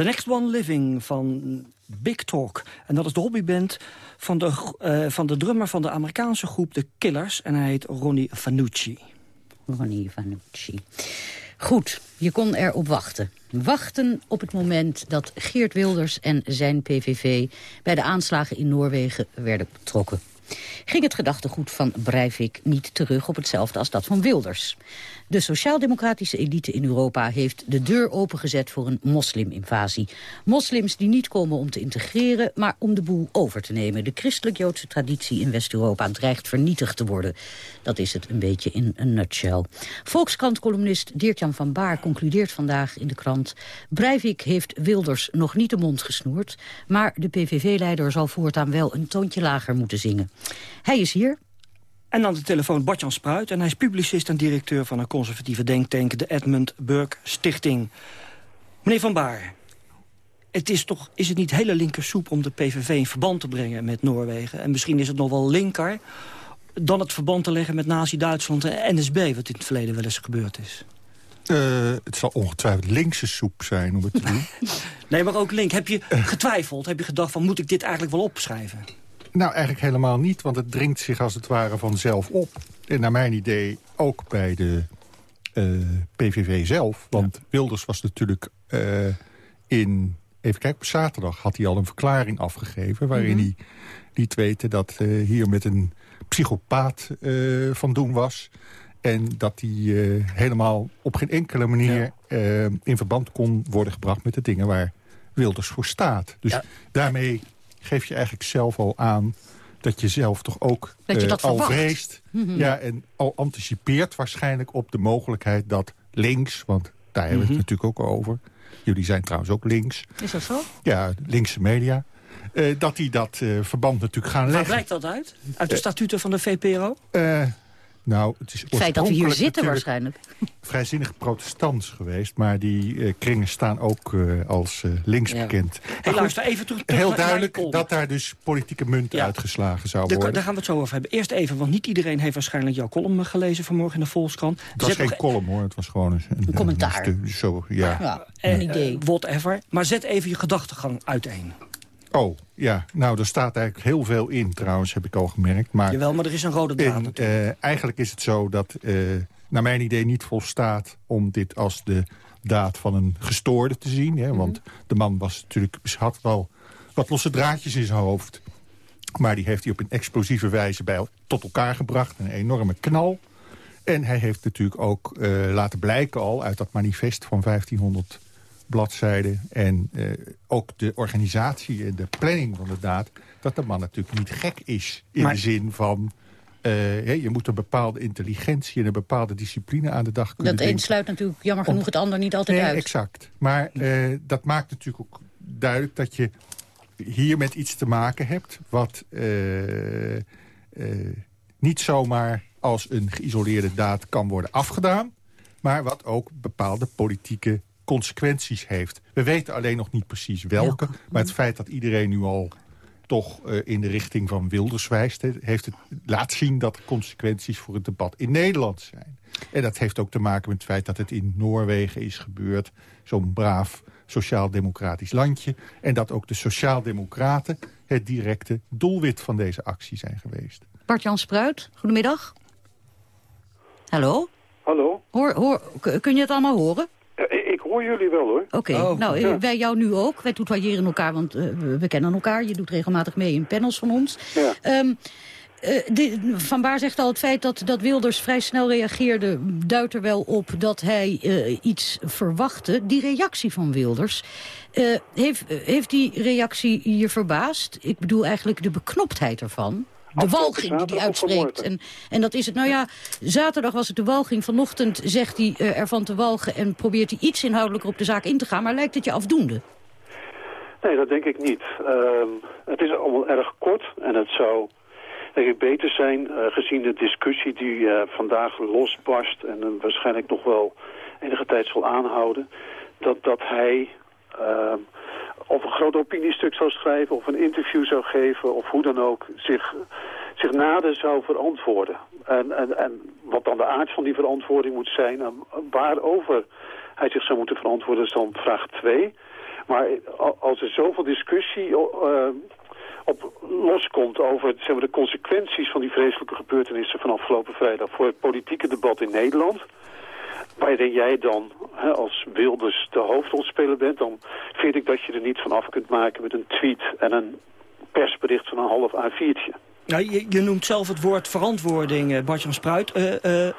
The Next One Living van Big Talk. En dat is de hobbyband van de, uh, van de drummer van de Amerikaanse groep The Killers. En hij heet Ronnie Vanucci. Ronnie Vanucci. Goed, je kon erop wachten. Wachten op het moment dat Geert Wilders en zijn PVV... bij de aanslagen in Noorwegen werden betrokken ging het gedachtegoed van Breivik niet terug op hetzelfde als dat van Wilders. De sociaal-democratische elite in Europa heeft de deur opengezet voor een mosliminvasie. Moslims die niet komen om te integreren, maar om de boel over te nemen. De christelijk-joodse traditie in West-Europa dreigt vernietigd te worden. Dat is het een beetje in een nutshell. Volkskrant-columnist Dirk-Jan van Baar concludeert vandaag in de krant... Breivik heeft Wilders nog niet de mond gesnoerd... maar de PVV-leider zal voortaan wel een toontje lager moeten zingen. Hij is hier, en aan de telefoon Bartjan Spruit. En hij is publicist en directeur van een conservatieve denktank... de Edmund Burke Stichting. Meneer Van Baar, het is, toch, is het niet hele linker soep om de PVV in verband te brengen met Noorwegen? En misschien is het nog wel linker dan het verband te leggen met Nazi-Duitsland en NSB... wat in het verleden wel eens gebeurd is. Uh, het zal ongetwijfeld linkse soep zijn om het te (laughs) doen. nee, maar ook link. Heb je getwijfeld? Heb je gedacht van moet ik dit eigenlijk wel opschrijven? Nou, eigenlijk helemaal niet, want het dringt zich als het ware vanzelf op. En naar mijn idee ook bij de uh, eh, PVV zelf. Want Wilders was natuurlijk uh, in... Even kijken, op zaterdag had hij al een verklaring afgegeven... waarin mhm. hij liet weten dat uh, hier met een psychopaat van doen was... En dat hij helemaal op geen enkele manier in verband kon worden gebracht... met de dingen waar Wilders voor staat. Dus daarmee geef je eigenlijk zelf al aan dat je zelf toch ook uh, al vreest. Mhm. Ja, en al anticipeert waarschijnlijk op de mogelijkheid dat links... want daar hebben we het mhm. natuurlijk ook over. Jullie zijn trouwens ook links. Is dat zo? Ja, linkse media. Uh, dat die dat uh, verband natuurlijk gaan leggen. Waar blijkt dat uit? Uit de statuten van de VPRO? Nou, het is het feit dat we hier zitten waarschijnlijk. (laughs) Vrijzinnig protestants geweest, maar die uh, kringen staan ook uh, als uh, links ja. bekend. Hey, luister, even terug, terug Heel duidelijk dat daar dus politieke munt ja. uitgeslagen zou worden. De, daar gaan we het zo over hebben. Eerst even, want niet iedereen heeft waarschijnlijk jouw column gelezen vanmorgen in de Volkskrant. Het was geen column hoor, het was gewoon een, een, een commentaar. Een zo, ja. ja een idee. whatever. Maar zet even je gedachtegang uiteen. Oh, ja. Nou, er staat eigenlijk heel veel in trouwens, heb ik al gemerkt. Maar Jawel, maar er is een rode draad uh, Eigenlijk is het zo dat, uh, naar mijn idee, niet volstaat... om dit als de daad van een gestoorde te zien. Hè? Want mhm. de man was natuurlijk, had wel wat losse draadjes in zijn hoofd. Maar die heeft hij op een explosieve wijze bij, tot elkaar gebracht. Een enorme knal. En hij heeft natuurlijk ook uh, laten blijken al uit dat manifest van 1500 bladzijden. En uh, ook de organisatie en de planning van de daad... dat de man natuurlijk niet gek is. In de zin van... Uh, je moet een bepaalde intelligentie en een bepaalde discipline aan de dag kunnen Dat een sluit natuurlijk jammer genoeg het ander niet altijd nee, uit. exact. Maar uh, dat maakt natuurlijk ook duidelijk dat je hier met iets te maken hebt... wat uh, niet zomaar als een geïsoleerde daad kan worden afgedaan... maar wat ook bepaalde politieke consequenties heeft. We weten alleen nog niet precies welke. Maar het feit dat iedereen nu al toch uh, in de richting van Wilders wijst... heeft het laat zien dat er consequenties voor het debat in Nederland zijn. En dat heeft ook te maken met het feit dat het in Noorwegen is gebeurd. Zo'n braaf sociaal-democratisch landje. En dat ook de sociaal-democraten het directe doelwit van deze actie zijn geweest. Bart-Jan Spruit, goedemiddag. Hallo? Hallo? Hoor, hoor, kun je het allemaal horen? Ik hoor jullie wel hoor. Oké, oh. nou wij jou nu ook. Wij tutoyeren elkaar, want uh, we kennen elkaar. Je doet regelmatig mee in panels van ons. Ja. Um, uh, van Baar zegt al, het feit dat, dat Wilders vrij snel reageerde... duidt er wel op dat hij uh, iets verwachtte. Die reactie van Wilders, heeft, heeft die reactie je verbaasd? Ik bedoel eigenlijk de beknoptheid ervan de walging die hij uitspreekt. En, en dat is het. Nou ja, zaterdag was het de walging. Vanochtend zegt hij uh, ervan te walgen en probeert hij iets inhoudelijker op de zaak in te gaan. Maar lijkt het je afdoende? Nee, dat denk ik niet. Uh, het is allemaal erg kort en het zou denk ik beter zijn, uh, gezien de discussie die uh, vandaag losbarst en waarschijnlijk nog wel enige tijd zal aanhouden, dat, dat hij ehm, of een groot opiniestuk zou schrijven of een interview zou geven of hoe dan ook zich, zich nader zou verantwoorden. En, en, en wat dan de aard van die verantwoording moet zijn en waarover hij zich zou moeten verantwoorden is dan vraag 2. Maar als er zoveel discussie uh, op loskomt over zeg maar, de consequenties van die vreselijke gebeurtenissen van afgelopen vrijdag voor het politieke debat in Nederland waarin jij dan hè, als Wilders de hoofdrolspeler bent... dan vind ik dat je er niet van af kunt maken met een tweet en een persbericht van een half A4'tje. Nou, je, je, noemt zelf het woord verantwoording, uh, Bartjan Spruit. Uh, uh,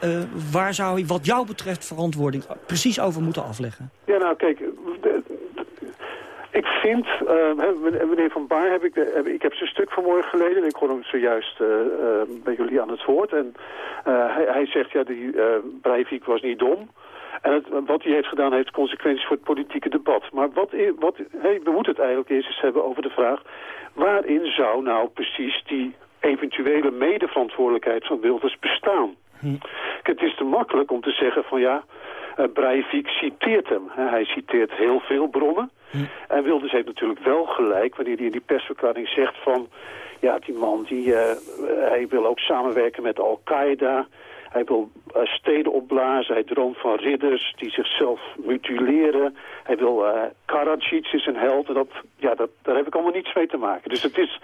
waar zou je wat jou betreft verantwoording precies over moeten afleggen? Ja, nou kijk, ik vind, meneer Van Baar, heb ik, heb, ik heb zijn stuk vanmorgen geleden. Ik hoor hem zojuist bij jullie aan het woord. En hij, hij, zegt, ja, die Breivik was niet dom. En het, wat hij heeft gedaan heeft consequenties voor het politieke debat. Maar wat, wat hey, we moeten het eigenlijk eerst eens hebben over de vraag... waarin zou nou precies die eventuele medeverantwoordelijkheid van Wilders bestaan. Hm. Het is te makkelijk om te zeggen van ja, uh, Breivik citeert hem. Hij citeert heel veel bronnen. En Wilders heeft natuurlijk wel gelijk wanneer hij in die persverklaring zegt van... ja, die man die, uh, hij wil ook samenwerken met Al-Qaeda... Hij wil uh, steden opblazen. Hij droomt van ridders die zichzelf mutileren. Hij wil uh, Karadzic is een held. En dat, ja, dat, daar heb ik allemaal niets mee te maken. Dus het is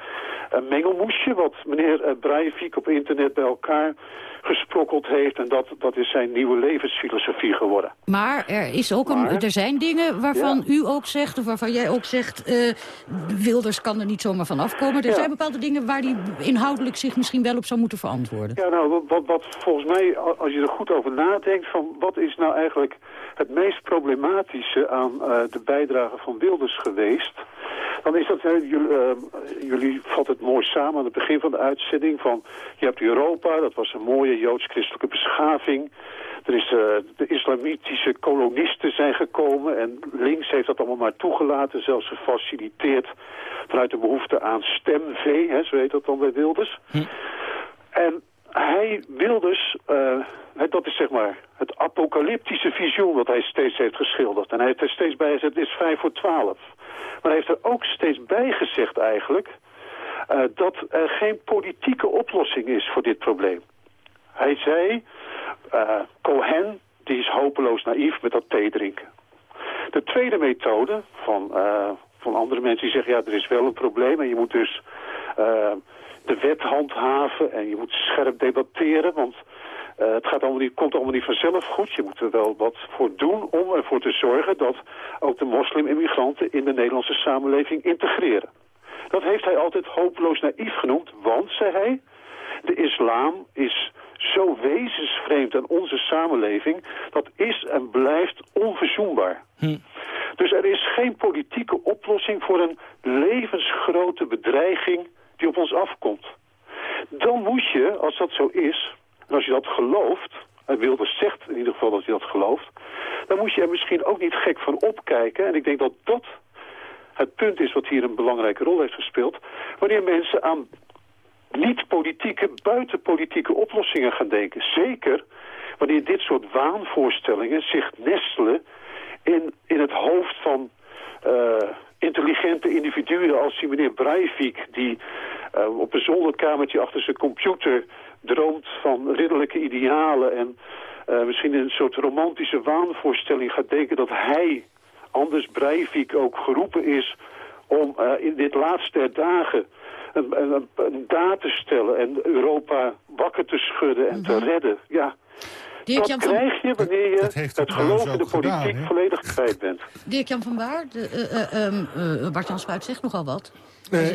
een mengelmoesje wat meneer uh, Breivik op internet bij elkaar gesprokkeld heeft. En dat, dat is zijn nieuwe levensfilosofie geworden. Maar er, is ook een, er zijn dingen waarvan u ook zegt, of waarvan jij ook zegt... Uh, Wilders kan er niet zomaar van afkomen. Er zijn bepaalde dingen waar hij inhoudelijk zich misschien wel op zou moeten verantwoorden. Ja, nou, wat, wat volgens mij, als je er goed over nadenkt... van wat is nou eigenlijk het meest problematische aan uh, de bijdrage van Wilders geweest... dan is dat, jullie, jullie vatten het mooi samen aan het begin van de uitzending... van je hebt Europa, dat was een mooie joods-christelijke beschaving... Er is, uh, de islamitische kolonisten zijn gekomen en links heeft dat allemaal maar toegelaten, zelfs gefaciliteerd vanuit de behoefte aan stemvee, hè, zo heet dat dan bij Wilders. Hm. En hij Wilders, uh, dat is zeg maar het apocalyptische visioen dat hij steeds heeft geschilderd. En hij heeft er steeds bij gezet, het is vijf voor twaalf. Maar hij heeft er ook steeds bij gezegd eigenlijk... Uh, dat er geen politieke oplossing is voor dit probleem. Hij zei, uh, Cohen, die is hopeloos naïef met dat thee drinken. De tweede methode van, van andere mensen die zeggen... ja, er is wel een probleem en je moet dus de wet handhaven... en je moet scherp debatteren, want... Uh, het gaat allemaal niet, komt allemaal niet vanzelf goed. Je moet er wel wat voor doen om ervoor te zorgen dat ook de moslim-immigranten in de Nederlandse samenleving integreren. Dat heeft hij altijd hopeloos naïef genoemd, want, zei hij, de islam is zo wezensvreemd aan onze samenleving, dat is en blijft onverzoenbaar. Hm. Dus er is geen politieke oplossing voor een levensgrote bedreiging die op ons afkomt. Dan moet je, als dat zo is, en als je dat gelooft, en Wilders zegt in ieder geval dat hij dat gelooft, dan moet je er misschien ook niet gek van opkijken. En ik denk dat dat het punt is wat hier een belangrijke rol heeft gespeeld. Wanneer mensen aan niet-politieke, buitenpolitieke oplossingen gaan denken. Zeker wanneer dit soort waanvoorstellingen zich nestelen in, in het hoofd van uh, intelligente individuen als die meneer Breivik... die uh, op een zolderkamertje achter zijn computer droomt van ridderlijke idealen... en uh, misschien een soort romantische waanvoorstelling gaat denken dat hij, anders Breivik, ook geroepen is... om in dit laatste dagen een, een, een daad te stellen en Europa wakker te schudden en te mhm. redden. Ja, dat krijg je wanneer je het geloof in de politiek volledig kwijt bent. Dirk-Jan van Baar, de, uh, uh, Bart-Jan Spuit zegt nogal wat.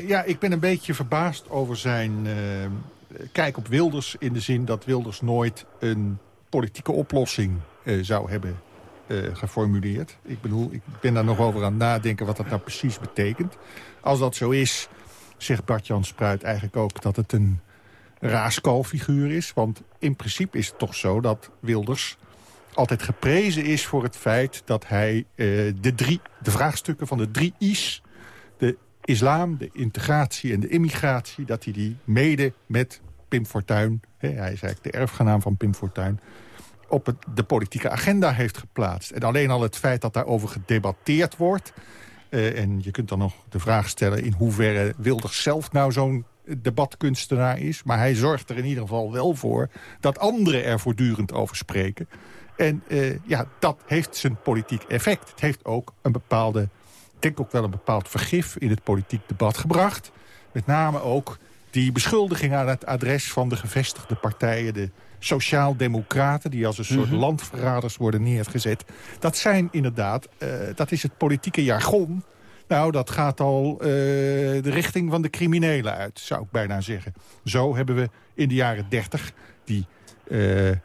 ja, ik ben een beetje verbaasd over zijn kijk op Wilders... in de zin dat Wilders nooit een politieke oplossing zou hebben geformuleerd. Ik bedoel, ik ben daar nog over aan het nadenken wat dat nou precies betekent. Als dat zo is, zegt Bart-Jan Spruit eigenlijk ook dat het een raaskalfiguur is. Want in principe is het toch zo dat Wilders altijd geprezen is voor het feit dat hij eh, de, drie, de vraagstukken van de drie I's... de islam, de integratie en de immigratie... dat hij die mede met Pim Fortuyn, hè, hij is eigenlijk de erfgenaam van Pim Fortuyn... op het, de politieke agenda heeft geplaatst. En alleen al het feit dat daarover gedebatteerd wordt... Uh, en je kunt dan nog de vraag stellen in hoeverre Wilders zelf nou zo'n debatkunstenaar is. Maar hij zorgt er in ieder geval wel voor dat anderen er voortdurend over spreken. En uh, ja, dat heeft zijn politiek effect. Het heeft ook een bepaalde denk ook wel een bepaald vergif in het politiek debat gebracht. Met name ook die beschuldiging aan het adres van de gevestigde partijen... de sociaal-democraten die als een soort Mhm. landverraders worden neergezet. Dat zijn inderdaad, eh, dat is het politieke jargon... Nou, dat gaat al eh, de richting van de criminelen uit, zou ik bijna zeggen. Zo hebben we in de jaren dertig die eh, eh,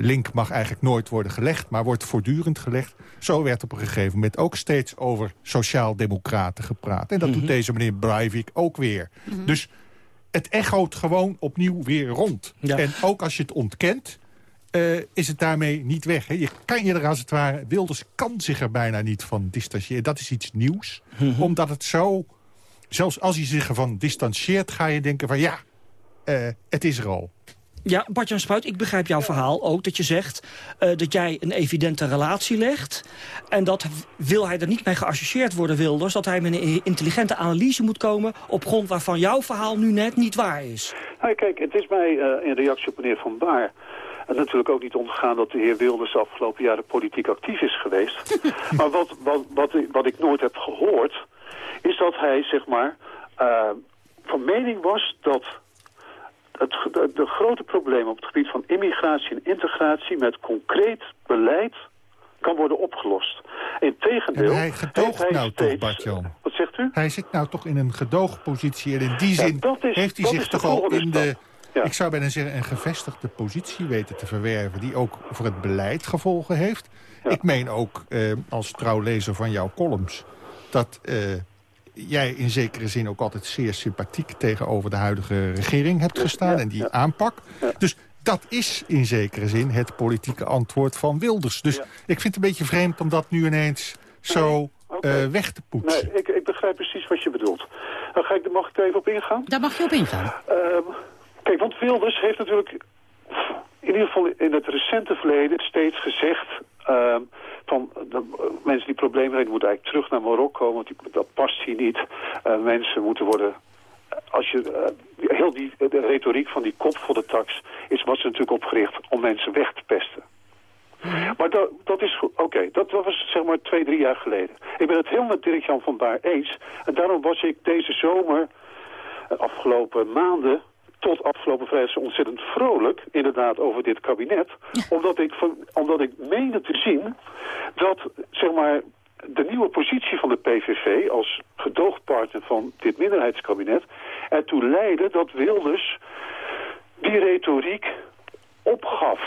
link mag eigenlijk nooit worden gelegd... maar wordt voortdurend gelegd. Zo werd op een gegeven moment ook steeds over sociaal-democraten gepraat. En dat Mhm. doet deze meneer Breivik ook weer. Dus het echoot gewoon opnieuw weer rond. En ook als je het ontkent, eh, is het daarmee niet weg. Hè? Je kan je er als het ware... Wilders kan zich er bijna niet van distancieren. Dat is iets nieuws. Omdat het zo... Zelfs als hij zich ervan distancieert, ga je denken van... ja, eh, het is er al. Ja, Bart-Jan Spruit, ik begrijp jouw verhaal ook. Dat je zegt eh, dat jij een evidente relatie legt. En dat wil hij er niet mee geassocieerd worden, Wilders. Dat hij met een intelligente analyse moet komen... op grond waarvan jouw verhaal nu net niet waar is. Nou, kijk, het is mij eh, in reactie op meneer Van Baar... en natuurlijk ook niet ontgaan dat de heer Wilders de afgelopen jaren politiek actief is geweest. (laughs) maar wat, wat, wat, ik- wat ik nooit heb gehoord... is dat hij, zeg maar, eh, van mening was dat... Het, de, de grote problemen op het gebied van immigratie en integratie... met concreet beleid kan worden opgelost. Integendeel... En hij heeft gedoogt hij nou toch, steeds- Bart-Jan? Wat zegt u? Hij zit nou toch in een gedoogpositie. En in die Ja, zin is- heeft hij zich toch al in de... Ik zou bijna zeggen een gevestigde positie weten te verwerven... die ook voor het beleid gevolgen heeft. Ik meen ook, eh, als trouwlezer van jouw columns... dat eh, jij in zekere zin ook altijd zeer sympathiek... tegenover de huidige regering hebt gestaan en die aanpak. Dus dat is in zekere zin het politieke antwoord van Wilders. Dus ik vind het een beetje vreemd om dat nu ineens zo eh, weg te poetsen. Nee, ik, ik begrijp precies wat je bedoelt. Dan ga ik, mag ik er even op ingaan? Daar mag je op ingaan. Ehm, kijk, want Wilders heeft natuurlijk in ieder geval in het recente verleden steeds gezegd... ehm, van de, eh, mensen die problemen hebben, moeten eigenlijk terug naar Marokko... want die, dat past hier niet. Eh, mensen moeten worden... Als je, eh, heel die de retoriek van die kop voor de tax is, was er natuurlijk opgericht om mensen weg te pesten. Maar dat, dat is goed. Oké, dat was zeg maar twee, drie jaar geleden. Ik ben het heel met Dirk-Jan van Baar eens. En daarom was ik deze zomer, de afgelopen maanden, tot afgelopen vrijdag ontzettend vrolijk, inderdaad, over dit kabinet. Omdat, ik, omdat ik meende te zien dat, zeg maar, de nieuwe positie van de PVV als gedoogpartner van dit minderheidskabinet ertoe leidde dat Wilders die retoriek opgaf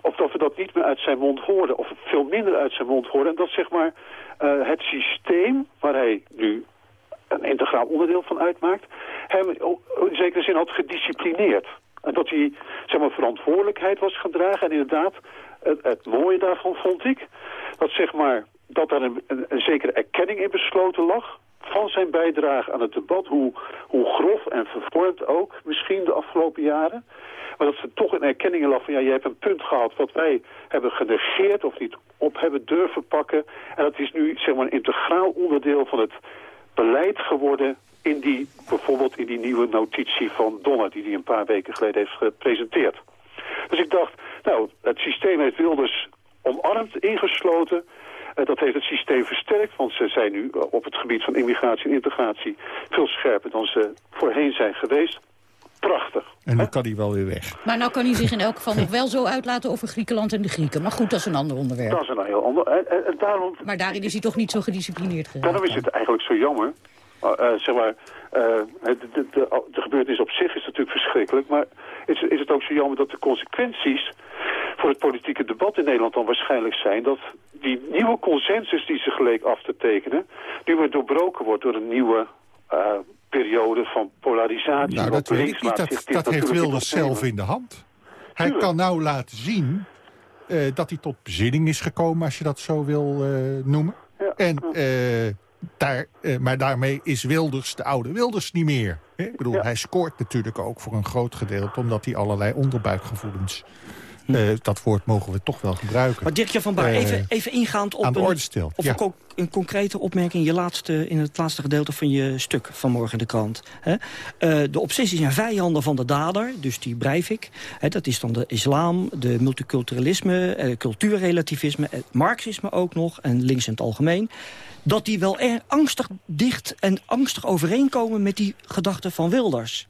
of dat we dat niet meer uit zijn mond hoorden, of veel minder uit zijn mond hoorden. En dat zeg maar eh, het systeem waar hij nu een integraal onderdeel van uitmaakt, hem in zekere zin had gedisciplineerd. En dat hij zeg maar, verantwoordelijkheid was gedragen. En inderdaad, het, het mooie daarvan vond ik, dat, zeg maar, dat er een, een, zekere erkenning in besloten lag van zijn bijdrage aan het debat, hoe, hoe grof en vervormd ook misschien de afgelopen jaren. Maar dat ze toch een erkenning in lag van ja, je hebt een punt gehad wat wij hebben genegeerd of niet op hebben durven pakken. En dat is nu zeg maar een integraal onderdeel van het beleid geworden in die, bijvoorbeeld in die nieuwe notitie van Donner die hij een paar weken geleden heeft gepresenteerd. Dus ik dacht, nou, het systeem heeft Wilders omarmd, ingesloten. Eh, dat heeft het systeem versterkt, want ze zijn nu eh, op het gebied van immigratie en integratie veel scherper dan ze voorheen zijn geweest. Prachtig. En nu kan hij wel weer weg. Maar nou kan hij zich in elk geval nog wel zo uitlaten over Griekenland en de Grieken. Maar goed, dat is een ander onderwerp. Dat is een heel ander. En, en- en daarom, Maar daarin is hij toch niet zo gedisciplineerd geraakt. daarom is het eigenlijk zo jammer. Uh, uh, zeg maar, uh, de, de, de, de gebeurtenis op zich is natuurlijk verschrikkelijk. Maar is, is het ook zo jammer dat de consequenties voor het politieke debat in Nederland dan waarschijnlijk zijn... dat die nieuwe consensus die zich geleek af te tekenen... nu weer doorbroken wordt door een nieuwe uh, periode van polarisatie. Nou, dat weet ik niet. Dat, heeft Wilders zelf in de hand. Hij kan nou laten zien eh, dat hij tot bezinning is gekomen, als je dat zo wil eh, noemen. En, eh, daar, maar daarmee is Wilders de oude Wilders niet meer. Hè? Ik bedoel, hij scoort natuurlijk ook voor een groot gedeelte... omdat hij allerlei onderbuikgevoelens Uh, dat woord mogen we toch wel gebruiken. Maar Dirkje van Baar, uh, even, even ingaand op, een, op ja. een, een, concrete opmerking... In, je laatste, in het laatste gedeelte van je stuk vanmorgen in de krant. Hè? Uh, de obsessies zijn vijanden van de dader, dus die Breivik. Hè, dat is dan de islam, de multiculturalisme, cultuurrelativisme... marxisme ook nog, en links in het algemeen dat die wel erg angstig dicht en angstig overeenkomen met die gedachten van Wilders.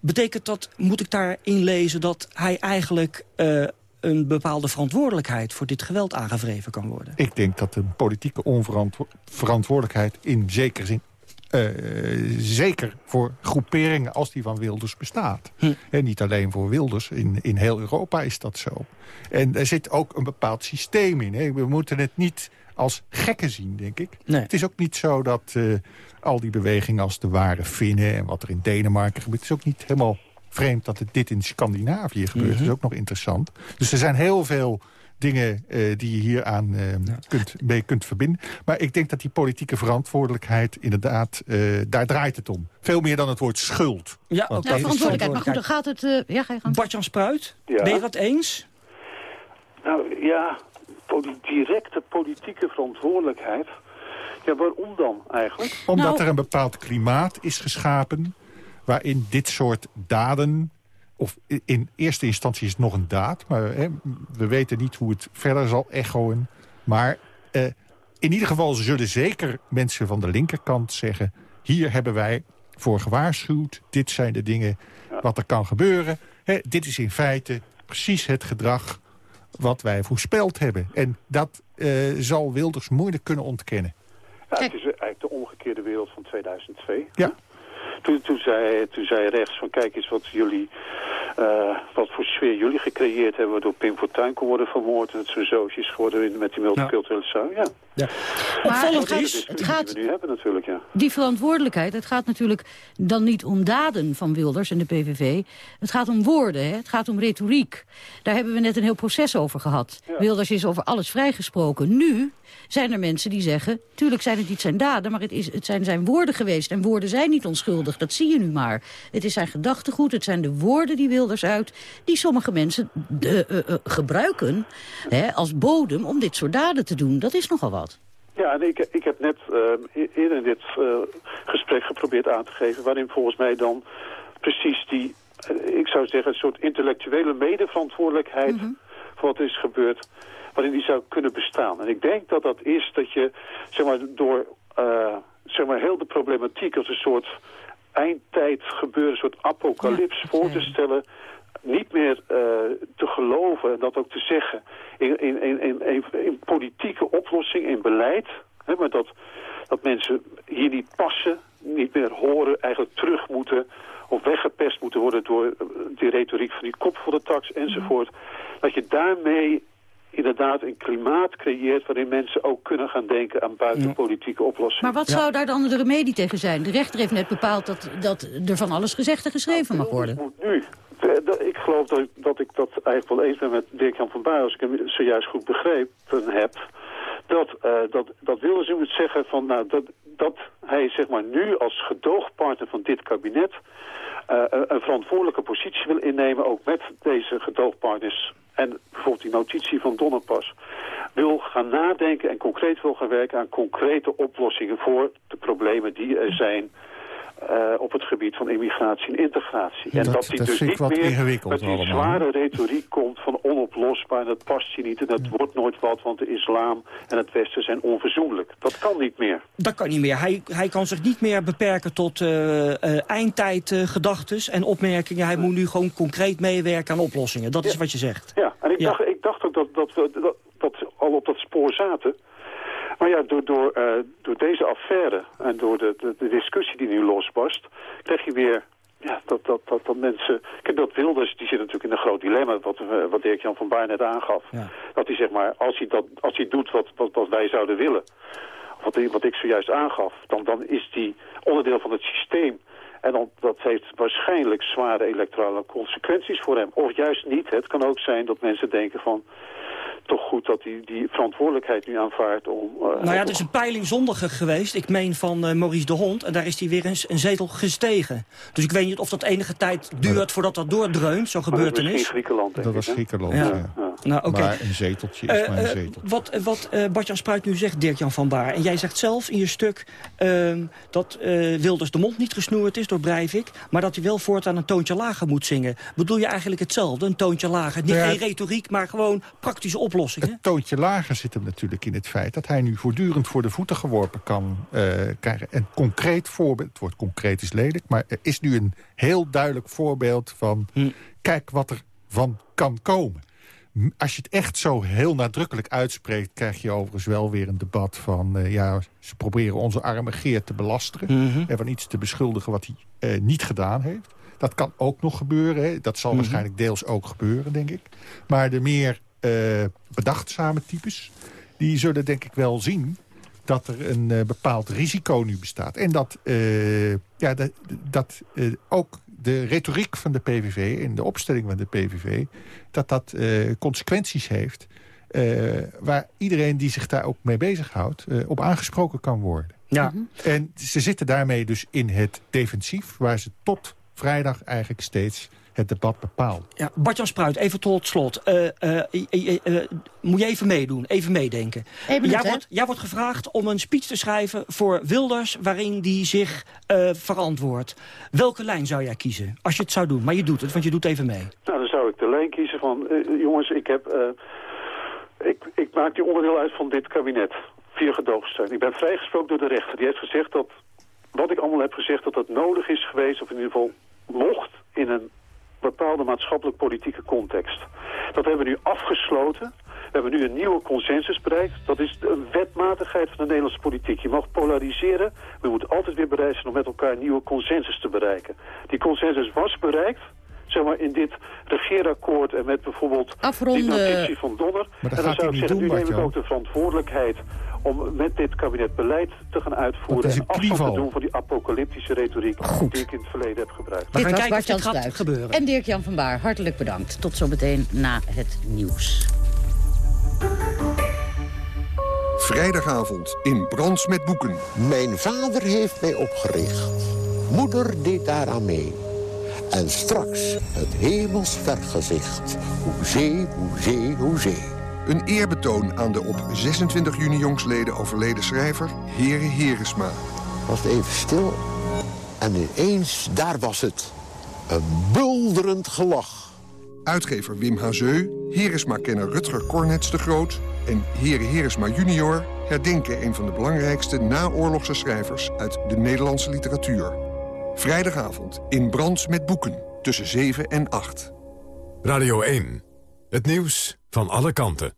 Betekent dat, moet ik daarin lezen, dat hij eigenlijk uh, een bepaalde verantwoordelijkheid voor dit geweld aangevreven kan worden? Ik denk dat een politieke onverantwoordelijkheid in zekere zin uh, zeker voor groeperingen als die van Wilders bestaat. Hm. En niet alleen voor Wilders, in, in heel Europa is dat zo. En er zit ook een bepaald systeem in. Hè. We moeten het niet als gekken zien, denk ik. Nee. Het is ook niet zo dat uh, al die bewegingen als de ware Finnen... en wat er in Denemarken gebeurt... het is ook niet helemaal vreemd dat het dit in Scandinavië gebeurt. Dat is Mhm. ook nog interessant. Dus er zijn heel veel dingen uh, die je hier aan uh, ja. kunt, mee kunt verbinden. Maar ik denk dat die politieke verantwoordelijkheid inderdaad, uh, daar draait het om. Veel meer dan het woord schuld. Ja, ook ja, verantwoordelijkheid. Maar goed, dan gaat het... Uh, ja, ga je gang. Bartjan Spruit, ja. ben je dat eens? Nou, ja, poli directe politieke verantwoordelijkheid. Ja, waarom dan eigenlijk? Omdat nou, er een bepaald klimaat is geschapen... waarin dit soort daden of in eerste instantie is het nog een daad. Maar hè, we weten niet hoe het verder zal echoen. Maar eh, in ieder geval zullen zeker mensen van de linkerkant zeggen... hier hebben wij voor gewaarschuwd. Dit zijn de dingen ja. wat er kan gebeuren. Hè, dit is in feite precies het gedrag wat wij voorspeld hebben. En dat uh, zal Wilders moeilijk kunnen ontkennen. Ja, het is eigenlijk de omgekeerde wereld van 2002. Ja. Toen, toen, zei, toen zei rechts van kijk eens wat jullie, uh, wat voor sfeer jullie gecreëerd hebben... waardoor Pim Fortuyn kon worden vermoord en het zo zootjes is geworden met die multiculturele ja. ja. ja. Maar het gaat, het gaat, die we nu hebben natuurlijk, ja. Die verantwoordelijkheid, het gaat natuurlijk dan niet om daden van Wilders en de PVV. Het gaat om woorden, hè? het gaat om retoriek. Daar hebben we net een heel proces over gehad. Ja. Wilders is over alles vrijgesproken. Nu zijn er mensen die zeggen... tuurlijk zijn het niet zijn daden, maar het, is, het zijn zijn woorden geweest. En woorden zijn niet onschuldig, dat zie je nu maar. Het is zijn gedachtegoed, het zijn de woorden die Wilders uit... die sommige mensen de, uh, uh, gebruiken hè, als bodem om dit soort daden te doen. Dat is nogal wat. Ja, en ik, ik heb net uh, eerder in dit gesprek geprobeerd aan te geven... waarin volgens mij dan precies die, ik zou zeggen... een soort intellectuele medeverantwoordelijkheid... Mm -hmm. voor wat er is gebeurd waarin die zou kunnen bestaan. En ik denk dat dat is dat je, zeg maar, door uh, zeg maar, heel de problematiek als een soort eindtijd gebeuren, een soort apocalyps ja, voor te stellen, niet meer uh, te geloven en dat ook te zeggen in, in, in, in, in politieke oplossing, in beleid, hè, maar dat, dat mensen hier niet passen, niet meer horen, eigenlijk terug moeten of weggepest moeten worden door die retoriek van die kop voor de tax enzovoort. Mm. Dat je daarmee inderdaad een klimaat creëert... waarin mensen ook kunnen gaan denken aan buitenpolitieke oplossingen. Maar wat ja. zou daar dan de remedie tegen zijn? De rechter heeft net bepaald dat, dat er van alles gezegd en geschreven mag worden. Moet nu. Ik geloof dat, dat ik dat eigenlijk wel eens ben met Dirk-Jan van Buij... als ik hem zojuist goed begrepen heb... dat, uh, dat, dat Wilders moet zeggen van, nou, dat, dat hij zeg maar, nu als gedoogpartner van dit kabinet... Uh, een verantwoordelijke positie wil innemen, ook met deze gedoogpartners en bijvoorbeeld die notitie van Donnerpas, wil gaan nadenken en concreet wil gaan werken aan concrete oplossingen voor de problemen die er zijn uh, op het gebied van immigratie en integratie. Dat, en dat die dat dus niet meer met die allemaal. zware retoriek komt van onoplosbaar, dat past je niet en dat wordt nooit wat, want de islam en het Westen zijn onverzoenlijk. Dat kan niet meer. Dat kan niet meer. Hij, hij kan zich niet meer beperken tot uh, uh, eindtijdgedachtes en opmerkingen. Hij moet nu gewoon concreet meewerken aan oplossingen. Dat is ja. wat je zegt. Ja, en ik, ja. Dacht, ik dacht ook dat, dat we dat, dat al op dat spoor zaten. Maar ja, door, door, uh, door deze affaire en door de, de, de, discussie die nu losbarst... krijg je weer ja, dat, dat, dat, dat mensen... Kijk, dat Wilders, die zit natuurlijk in een groot dilemma... wat, uh, wat Dirk-Jan van Baar net aangaf. Ja. Dat hij, zeg maar, als hij, dat, als hij doet wat, wat, wat wij zouden willen... Wat, wat ik zojuist aangaf, dan, dan is die onderdeel van het systeem... En dan, dat heeft waarschijnlijk zware electorale consequenties voor hem. Of juist niet. Het kan ook zijn dat mensen denken van... toch goed dat hij die verantwoordelijkheid nu aanvaardt om... Uh, nou ja, er is een peiling zondiger geweest, ik meen van uh, Maurice de Hond... en daar is hij weer eens een zetel gestegen. Dus ik weet niet of dat enige tijd duurt voordat dat doordreunt, zo'n gebeurtenis. Dat Griekenland, Dat was Griekenland, ja. ja. ja. Nou, okay. Maar een zeteltje is uh, maar een zetel. wat wat Bartjan Spruit nu zegt, Dirk-Jan van Baar... en jij zegt zelf in je stuk ehm, dat Wilders de mond niet gesnoerd is door Breivik... maar dat hij wel voortaan een toontje lager moet zingen. Bedoel je eigenlijk hetzelfde, een toontje lager? Niet geen retoriek, maar gewoon praktische oplossingen? Het toontje lager zit hem natuurlijk in het feit... dat hij nu voortdurend voor de voeten geworpen kan uh, krijgen. Een concreet voorbeeld, het woord concreet is lelijk... maar er is nu een heel duidelijk voorbeeld van... Hm. kijk wat er van kan komen. Als je het echt zo heel nadrukkelijk uitspreekt... krijg je overigens wel weer een debat van... Uh, ja, ze proberen onze arme Geert te belasteren... Mm -hmm. en van iets te beschuldigen wat hij uh, niet gedaan heeft. Dat kan ook nog gebeuren. Hè. Dat zal mm -hmm. waarschijnlijk deels ook gebeuren, denk ik. Maar de meer uh, bedachtzame types... die zullen denk ik wel zien dat er een uh, bepaald risico nu bestaat. En dat, uh, ja, dat, dat ook de retoriek van de PVV... en de opstelling van de PVV... dat dat consequenties heeft... waar iedereen die zich daar ook mee bezighoudt... op aangesproken kan worden. Ja. En ze zitten daarmee dus in het defensief... waar ze tot vrijdag eigenlijk steeds het debat bepaalt. Ja, Bartjan Spruit, even tot slot. Uh, uh, uh, moet je even meedoen, even meedenken. Jij, wordt, jij wordt gevraagd om een speech te schrijven voor Wilders... waarin die zich verantwoordt. Welke lijn zou jij kiezen, als je het zou doen? Maar je doet het, want je doet even mee. Nou, dan zou ik de lijn kiezen van... jongens, ik heb... ik, ik maak die onderdeel uit van dit kabinet. Via gedoogsteun. Ik ben vrijgesproken door de rechter. Die heeft gezegd dat... wat ik allemaal heb gezegd, dat dat nodig is geweest... of in ieder geval mocht in een bepaalde maatschappelijk-politieke context. Dat hebben we nu afgesloten. We hebben nu een nieuwe consensus bereikt. Dat is een wetmatigheid van de Nederlandse politiek. Je mag polariseren, maar je moet altijd weer bereid zijn om met elkaar een nieuwe consensus te bereiken. Die consensus was bereikt, zeg maar, in dit regeerakkoord en met bijvoorbeeld Afronden. die notitie van Donner. Maar en dan zou ik zeggen, doen, nu neem ik ook de verantwoordelijkheid om met dit kabinet beleid te gaan uitvoeren... en afstand te doen van die apocalyptische retoriek Goed. die ik in het verleden heb gebruikt. We gaan kijken of dit gaat gebeuren. En Dirk-Jan van Baar, hartelijk bedankt. Tot zometeen na het nieuws. Vrijdagavond in Brands met Boeken. Mijn vader heeft mij opgericht. Moeder deed daaraan mee. En straks het hemels vergezicht. Hoezee, hoezee, hoezee. Een eerbetoon aan de op 26 juni jongsleden overleden schrijver Here Heresma. Was het even stil. En ineens, daar was het. Een bulderend gelach. Uitgever Wim Hazeu, Heresma-kenner Rutger Cornets de Groot... en Here Heresma junior herdenken een van de belangrijkste naoorlogse schrijvers... uit de Nederlandse literatuur. Vrijdagavond in Brands met Boeken, tussen 7 en 8. Radio 1, het nieuws van alle kanten.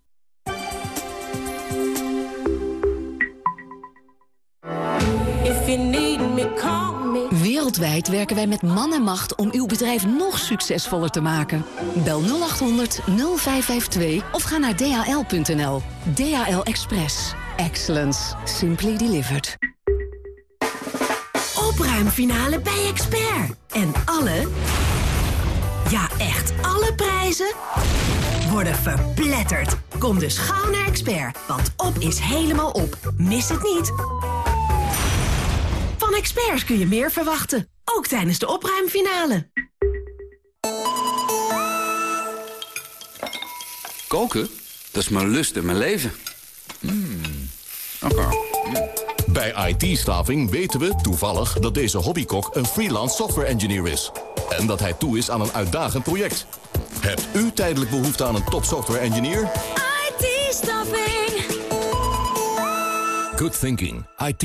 Wereldwijd werken wij met man en macht om uw bedrijf nog succesvoller te maken. Bel 0800 0552 of ga naar dhl.nl. DHL Express. Excellence. Simply delivered. Opruimfinale bij Expert. En alle, ja echt alle prijzen worden verpletterd. Kom dus gauw naar Expert, want op is helemaal op. Mis het niet. Van experts kun je meer verwachten, ook tijdens de opruimfinale. Koken, dat is mijn lust en mijn leven. Mm. Bij IT-staving weten we toevallig dat deze hobbykok een freelance software engineer is. En dat hij toe is aan een uitdagend project. Hebt u tijdelijk behoefte aan een top software engineer? IT-staffing. Good thinking. it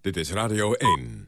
Dit is Radio 1.